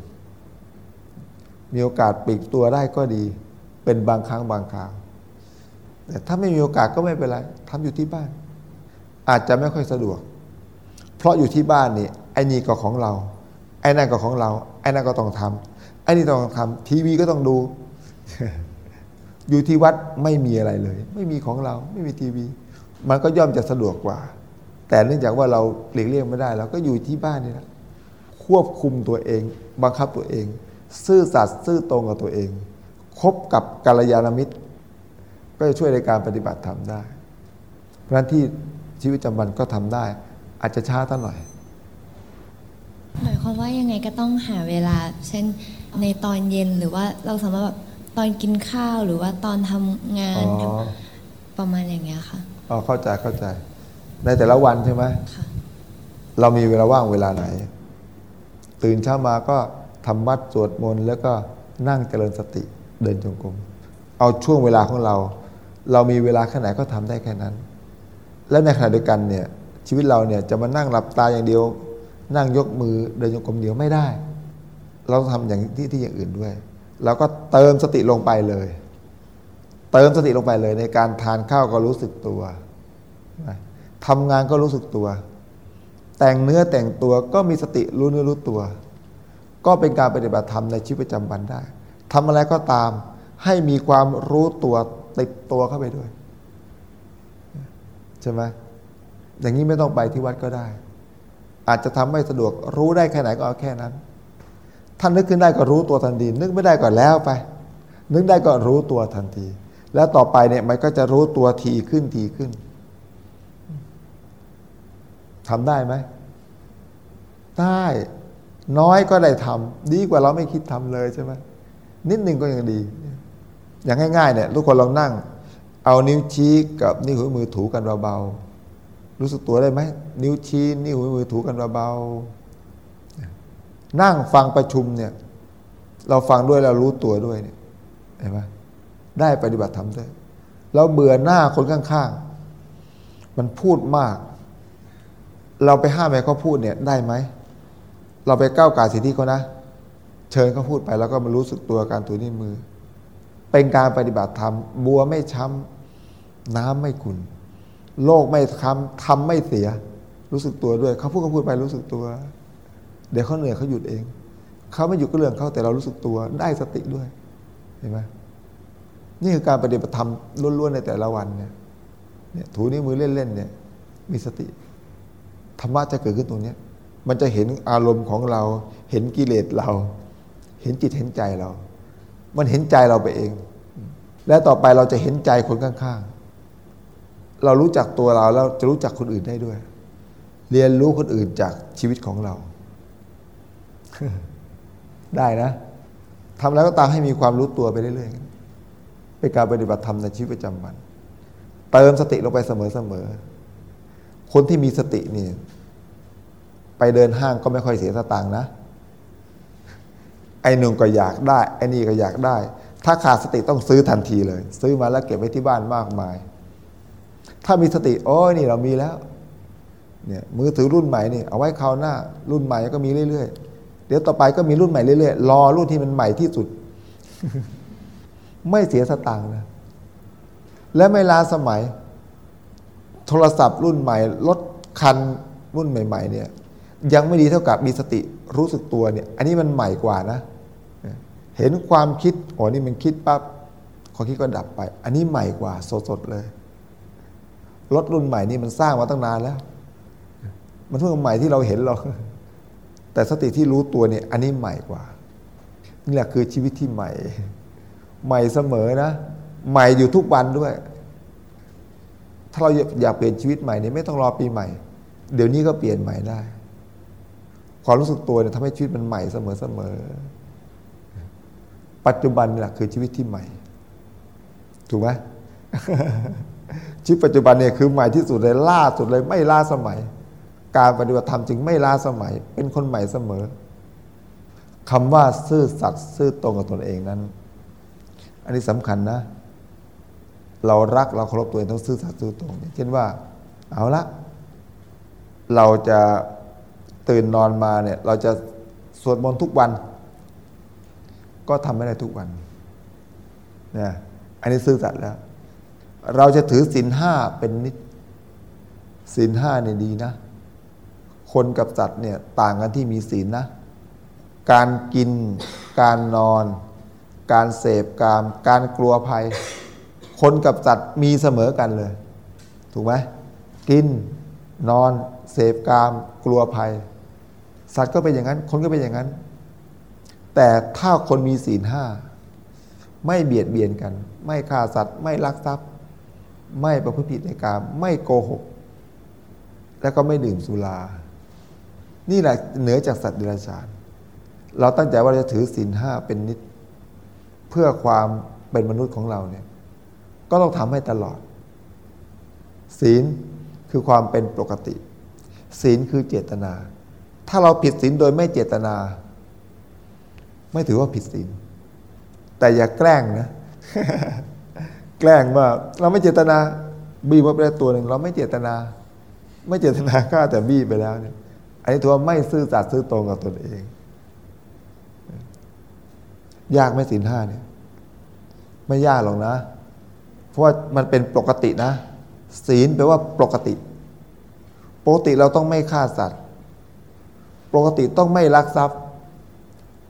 มีโอกาสปลีกตัวได้ก็ดี เป็นบางครั้งบางคราวแต่ถ้าไม่มีโอกาสก็ไม่เป็นไรทำอยู่ที่บ้าน อาจจะไม่ค่อยสะดวก เพราะอยู่ที่บ้านนี่ไอ้นี่ก็ของเรา ไอ้นั่นก็ของเรา ไอ้นั่นก็ต้องทำไอ้นี่ต้องทำทีวีก็ต้องดูอยู่ที่วัดไม่มีอะไรเลย ไม่มีของเราไม่มีทีวี มันก็ย่อมจะสะดวกกว่า แต่เนื่องจากว่าเราหลีกเลี่ยงไม่ได้เราก็อยู่ที่บ้านนี่แหละควบคุมตัวเอง บังคับตัวเอง ซื่อสัตย์ซื่อตรงกับตัวเอง คบกับกัลยาณมิตร ก็จะช่วยในการปฏิบัติธรรมได้ เพราะฉะนั้นที่ชีวิตประจำวันก็ทำได้ อาจจะช้าตั้งหน่อยหมายความว่ายังไงก็ต้องหาเวลา เช่นในตอนเย็นหรือว่าเราสามารถแบบตอนกินข้าวหรือว่าตอนทำงานอ๋อประมาณอย่างเงี้ยค่ะอ๋อเข้าใจเข้าใจ ในแต่ละวันใช่ไหมค่ะเรามีเวลาว่างเวลาไหน ตื่นเช้ามาก็ทำวัดสวดมนต์แล้วก็นั่งเจริญสติเดินจงกรมเอาช่วงเวลาของเรา เรามีเวลาแค่ไหนก็ทำได้แค่นั้น และในขณะเดียวกันเนี่ยชีวิตเราเนี่ยจะมานั่งหลับตาอย่างเดียว นั่งยกมือเดินจงกรมเดียวไม่ได้ เราต้องทำอย่างที่ที่อย่างอื่นด้วยเราก็เติมสติลงไปเลย เติมสติลงไปเลยในการทานข้าวก็รู้สึกตัวนะ ทำงานก็รู้สึกตัว แต่งเนื้อแต่งตัวก็มีสติรู้เนื้อรู้ตัว ก็เป็นการปฏิบัติธรรมในชีวิตประจำวันได้ทำอะไรก็ตาม ให้มีความรู้ตัวติดตัวเข้าไปด้วยใช่ไหมอย่างนี้ไม่ต้องไปที่วัดก็ได้ อาจจะทำไม่สะดวกรู้ได้แค่ไหนก็เอาแค่นั้นท่านนึกขึ้นได้ก็รู้ตัวทันที นึกไม่ได้ก็แล้วไป นึกได้ก็รู้ตัวทันที แล้วต่อไปเนี่ยมันก็จะรู้ตัวทีขึ้นทีขึ้น ทำได้ไหม ได้น้อยก็ได้ทำดีกว่าเราไม่คิดทำเลยใช่ไหมนิดหนึ่งก็ยังดี อย่างง่ายๆเนี่ยทุกคนลองนั่ง เอานิ้วชี้กับนิ้วหัวมือถูกันเบาๆรู้สึกตัวได้ไหมนิ้วชี้นิ้วหัวมือถูกันเบาๆนั่งฟังประชุมเนี่ยเราฟังด้วยเรารู้ตัวด้วยเนี่ยเห็นไหมได้ปฏิบัติธรรมด้วยเราเบื่อหน้าคนข้างๆ มันพูดมาก เราไปห้ามให้เขาพูดเนี่ยได้ไหม เราไปก้าวไก่สิทธิเขานะ เชิญเขาพูดไปแล้วก็มารู้สึกตัวการถูนิ้วมือ เป็นการปฏิบัติธรรม บัวไม่ช้ำน้ำไม่ขุนโลกไม่ค้ำทำไม่เสีย รู้สึกตัวด้วยเขาพูดเขาพูดไปรู้สึกตัว เดี๋ยวเขาเหนื่อยเขาหยุดเองเขาไม่หยุดก็เรื่องเขาแต่เรารู้สึกตัวได้สติด้วยเห็นไหมนี่คือการปฏิบัติธรรมล้วนๆในแต่ละวันเนี่ยเนี่ยถูนิ้วมือเล่นๆเนี่ยมีสติ ธรรมะจะเกิดขึ้นตรงนี้มันจะเห็นอารมณ์ของเรา เห็นกิเลสเรา เห็นจิตเห็นใจเรา มันเห็นใจเราไปเอง และต่อไปเราจะเห็นใจคนข้าง ๆ เรารู้จักตัวเราแล้วจะรู้จักคนอื่นได้ด้วย เรียนรู้คนอื่นจากชีวิตของเรา ได้นะทำแล้วก็ตามให้มีความรู้ตัวไปเรื่อยๆเป็นการปฏิบัติธรรมในชีวิตประจำวัน เติมสติลงไปเสมอๆ คนที่มีสตินี่ ไปเดินห้างก็ไม่ค่อยเสียสตางค์นะ ไอ้หนุ่มก็อยากได้ ไอ้นี่ก็อยากได้ ถ้าขาดสติต้องซื้อทันทีเลย ซื้อมาแล้วเก็บไว้ที่บ้านมากมาย ถ้ามีสติโอ้ยนี่เรามีแล้ว เนี่ยมือถือรุ่นใหม่นี่เอาไว้คราวหน้า รุ่นใหม่ก็มีเรื่อยๆ เดี๋ยวต่อไปก็มีรุ่นใหม่เรื่อยๆ รอรุ่นที่มันใหม่ที่สุด ไม่เสียสตางค์นะ และไม่ล้าสมัย โทรศัพท์รุ่นใหม่รถคันรุ่นใหม่ ๆ เนี่ย ยังไม่ดีเท่ากับมีสติรู้สึกตัวเนี่ย อันนี้มันใหม่กว่านะ เห็นความคิดอ๋อนี่มันคิดปั๊บความคิดก็ดับไป อันนี้ใหม่กว่าสดๆเลยรถรุ่นใหม่นี่มันสร้างมาตั้งนานแล้ว มันเพิ่งใหม่ที่เราเห็นหรอกแต่สติที่รู้ตัวเนี่ย อันนี้ใหม่กว่า นี่แหละคือชีวิตที่ใหม่ ใหม่เสมอนะ ใหม่อยู่ทุกวันด้วย ถ้าเราอยากเปลี่ยนชีวิตใหม่เนี่ยไม่ต้องรอปีใหม่ เดี๋ยวนี้ก็เปลี่ยนใหม่ได้ ความรู้สึกตัวเนี่ยทำให้ชีวิตมันใหม่เสมอเสมอ ปัจจุบันนี่แหละคือชีวิตที่ใหม่ ถูกไหมชีวิตปัจจุบันเนี่ยคือใหม่ที่สุดเลยล่าสุดเลยไม่ล่าสมัย การปฏิบัติธรรมจึงไม่ล้าสมัย เป็นคนใหม่เสมอคำว่าซื่อสัตย์ซื่อตรงกับตนเองนั้น อันนี้สำคัญนะ เรารักเราเคารพตัวเองต้องซื่อสัตย์ซื่อตรงเช่นว่า เอาละเราจะตื่นนอนมาเนี่ย เราจะสวดมนต์ทุกวัน ก็ทำไม่ได้ทุกวันนะอันนี้ซื่อสัตย์แล้ว เราจะถือศีลห้าเป็นนิดศีลห้าเนี่ยดีนะ คนกับสัตว์เนี่ยต่างกันที่มีศีลนะ การกิน การนอน การเสพกาม การกลัวภัย คนกับสัตว์มีเสมอกันเลย ถูกไหมกิน นอน เสพกาม กลัวภัย สัตว์ก็เป็นอย่างนั้น คนก็เป็นอย่างนั้น แต่ถ้าคนมีศีลห้าไม่เบียดเบียนกัน ไม่ฆ่าสัตว์ ไม่ลักทรัพย์ ไม่ประพฤติผิดในกาม ไม่โกหก แล้วก็ไม่ดื่มสุรา นี่แหละเหนือจากสัตว์เดรัจฉาน เราตั้งใจว่าจะถือศีลห้าเป็นนิด เพื่อความเป็นมนุษย์ของเราเนี่ย ก็ต้องทำให้ตลอด ศีลคือความเป็นปกติ ศีลคือเจตนา ถ้าเราผิดศีลโดยไม่เจตนา ไม่ถือว่าผิดศีลแต่อย่าแกล้งนะ แกล้งว่าเราไม่เจตนาบีบมาไปได้ตัวหนึ่งเราไม่เจตนา ไม่เจตนาฆ่าแต่บีบไปแล้วเนี่ยอันนี้ถือว่าไม่ซื่อสัตย์ซื่อตรงกับตนเอง ยากไหมศีลห้าเนี่ย ไม่ยากหรอกนะ เพราะว่ามันเป็นปกตินะ ศีลแปลว่าปกติ ปกติเราต้องไม่ฆ่าสัตว์ ปกติต้องไม่ลักทรัพย์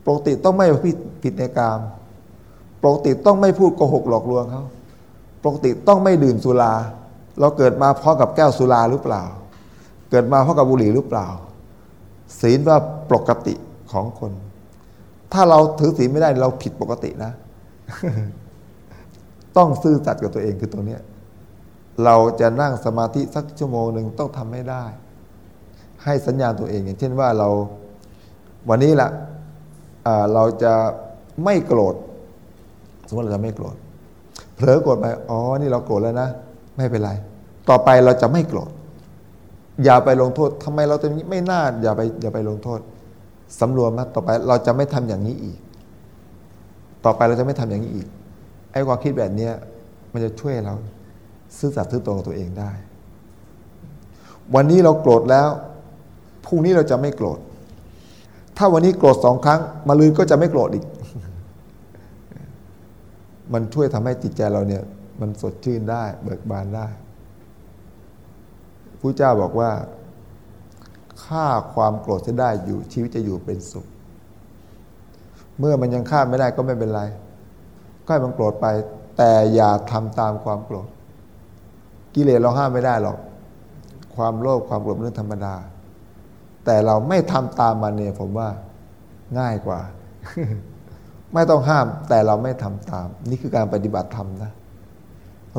ปกติต้องไม่ผิดในกาม ปกติต้องไม่พูดโกหกหลอกลวงเขาปกติต้องไม่ดื่มสุรา เราเกิดมาพร้อมกับแก้วสุราหรือเปล่า เกิดมาพร้อมกับบุหรี่หรือเปล่า ศีลว่าปกติของคน ถ้าเราถือศีลไม่ได้เราผิดปกตินะ ต้องซื่อสัตย์กับตัวเองคือตรงเนี้ยเราจะนั่งสมาธิสักชั่วโมงหนึ่งต้องทำให้ได้ ให้สัญญาณตัวเองอย่างเช่นว่าเราวันนี้ละอ่าเราจะไม่โกรธสมมติเราจะไม่โกรธเผลอโกรธไปอ๋อนี่เราโกรธแล้วนะ ไม่เป็นไร ต่อไปเราจะไม่โกรธอย่าไปลงโทษทำไมเราจะไม่น่าอย่าไปอย่าไปลงโทษสำรวมนะต่อไปเราจะไม่ทำอย่างนี้อีก ต่อไปเราจะไม่ทำอย่างนี้อีก ไอ้ความคิดแบบนี้มันจะช่วยเราซื่อสัตย์ซื่อตรงกับตัวเองได้ วันนี้เราโกรธแล้วพรุ่งนี้เราจะไม่โกรธ ถ้าวันนี้โกรธสองครั้ง มาลืนก็จะไม่โกรธอีก มันช่วยทำให้จิตใจเราเนี่ย มันสดชื่นได้ เบิกบานได้พระเจ้าบอกว่าฆ่าความโกรธจะได้อยู่ชีวิตจะอยู่เป็นสุข เมื่อมันยังฆ่าไม่ได้ก็ไม่เป็นไร ก็ให้มันโกรธไป แต่อย่าทำตามความโกรธกิเลสเราห้ามไม่ได้หรอก ความโลภความโกรธเรื่องธรรมดา แต่เราไม่ทำตามมันเนี่ยผมว่าง่ายกว่า ไม่ต้องห้ามแต่เราไม่ทำตาม นี่คือการปฏิบัติธรรมนะ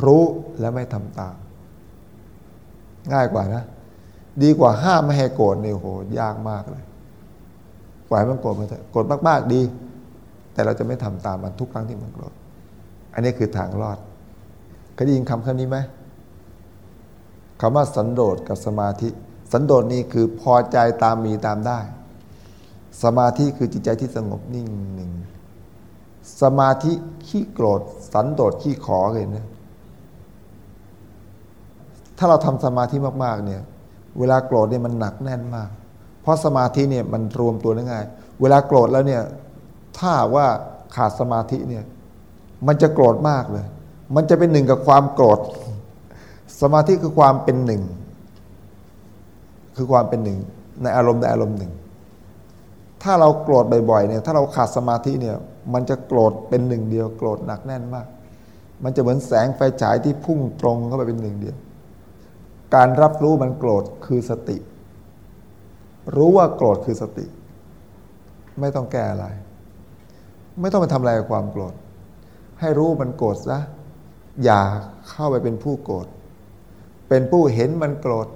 รู้และไม่ทำตาม ง่ายกว่านะ ดีกว่าห้ามไม่ให้โกรธเนี่ยโหยากมากเลยปล่อยมันโกรธมาเถอะโกรธมากๆดี แต่เราจะไม่ทำตามมันทุกครั้งที่มันโกรธอันนี้คือทางรอดเคยได้ยินคำคำนี้ไหมคำว่าสันโดษกับสมาธิ สันโดษนี่คือพอใจตามมีตามได้ สมาธิคือจิตใจที่สงบนิ่งหนึ่งสมาธิขี้โกรธ สันโดษขี้ขอเลยนะถ้าเราทำสมาธิมากๆเนี่ย เวลาโกรธเนี่ยมันหนักแน่นมาก เพราะสมาธิเนี่ยมันรวมตัวได้ง่าย เวลาโกรธแล้วเนี่ย ถ้าว่าขาดสมาธิเนี่ย มันจะโกรธมากเลย มันจะเป็นหนึ่งกับความโกรธ สมาธิคือความเป็นหนึ่ง คือความเป็นหนึ่ง ในอารมณ์ในอารมณ์หนึ่ง ถ้าเราโกรธบ่อยๆเนี่ย ถ้าเราขาดสมาธิเนี่ย มันจะโกรธเป็นหนึ่งเดียว โกรธหนักแน่นมาก มันจะเหมือนแสงไฟฉายที่พุ่งตรงเข้าไปเป็นหนึ่งเดียว การรับรู้มันโกรธคือสติ รู้ว่าโกรธคือสติ ไม่ต้องแก้อะไร ไม่ต้องไปทำอะไรกับความโกรธ ให้รู้มันโกรธซะอย่าเข้าไปเป็นผู้โกรธ เป็นผู้เห็นมันโกรธ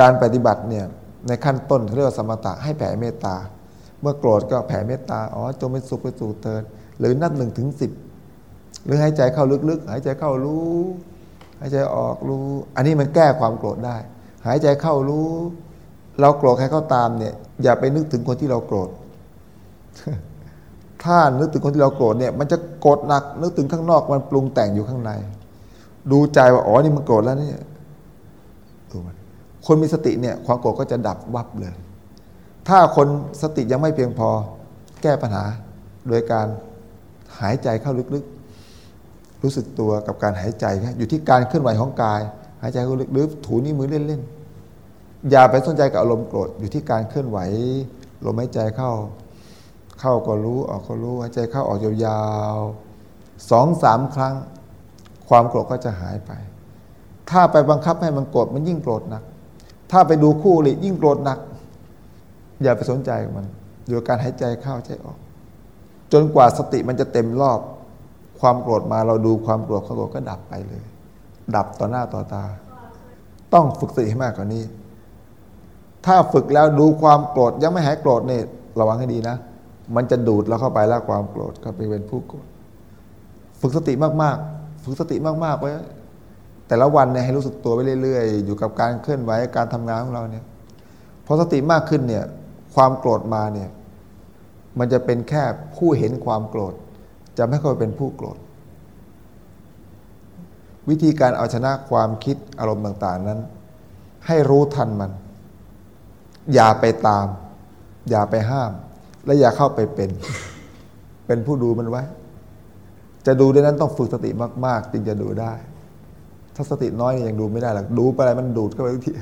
การปฏิบัติเนี่ยในขั้นต้นเรียกว่าสมถะให้แผ่เมตตา เมื่อโกรธก็แผ่เมตตา อ๋อ จงเป็นสุขไปสู่เถิดหรือนับหนึ่งถึงสิบหรือหายใจเข้าลึกๆ หายใจเข้ารู้ หายใจออกรู้ อันนี้มันแก้ความโกรธได้ หายใจเข้ารู้ เราโกรธใครก็ตามเนี่ย อย่าไปนึกถึงคนที่เราโกรธ ถ้านึกถึงคนที่เราโกรธเนี่ยมันจะโกรธหนักนึกถึงข้างนอกมันปรุงแต่งอยู่ข้างใน ดูใจว่าอ๋อนี่มันโกรธแล้วเนี่ยดูมันคนมีสติเนี่ยความโกรธก็จะดับวับเลย ถ้าคนสติยังไม่เพียงพอแก้ปัญหาโดยการหายใจเข้าลึกๆ รู้สึกตัวกับการหายใจครับอยู่ที่การเคลื่อนไหวของกาย หายใจเข้าลึกหรือถูนิ้วมือเล่นๆอย่าไปสนใจกับอารมณ์โกรธอยู่ที่การเคลื่อนไหวลมหายใจเข้า เข้าก็รู้ออกก็รู้หายใจเข้าออกยาวๆสองสามครั้ง ความโกรธก็จะหายไป ถ้าไปบังคับให้มันโกรธมันยิ่งโกรธหนัก ถ้าไปดูคู่เลยยิ่งโกรธหนัก อย่าไปสนใจมันอยู่การหายใจเข้าหายใจออก จนกว่าสติมันจะเต็มรอบ ความโกรธมาเราดูความโกรธความโกรธก็ดับไปเลย ดับต่อหน้าต่อตา ต้องฝึกสติให้มากกว่านี้ ถ้าฝึกแล้วดูความโกรธยังไม่หายโกรธเนี่ยระวังให้ดีนะ มันจะดูดเราเข้าไปแล้วความโกรธก็ไปเป็นผู้โกรธฝึกสติมากๆ ฝึกสติมากๆไว้แต่ละวันเนี่ยให้รู้สึกตัวไปเรื่อยๆ อยู่กับการเคลื่อนไหวการทำงานของเราเนี่ยพอสติมากขึ้นเนี่ยความโกรธมาเนี่ยมันจะเป็นแค่ผู้เห็นความโกรธ จะไม่ค่อยเป็นผู้โกรธ วิธีการเอาชนะความคิดอารมณ์ต่างๆนั้น ให้รู้ทันมัน อย่าไปตาม อย่าไปห้าม และอย่าเข้าไปเป็น เป็นผู้ดูมันไว้ จะดูได้นั้นต้องฝึกสติมาก ๆ จึงจะดูได้ ถ้าสติน้อยเนี่ยยังดูไม่ได้หรอกดูไปอะไรมันดูดเข้าไปทุกที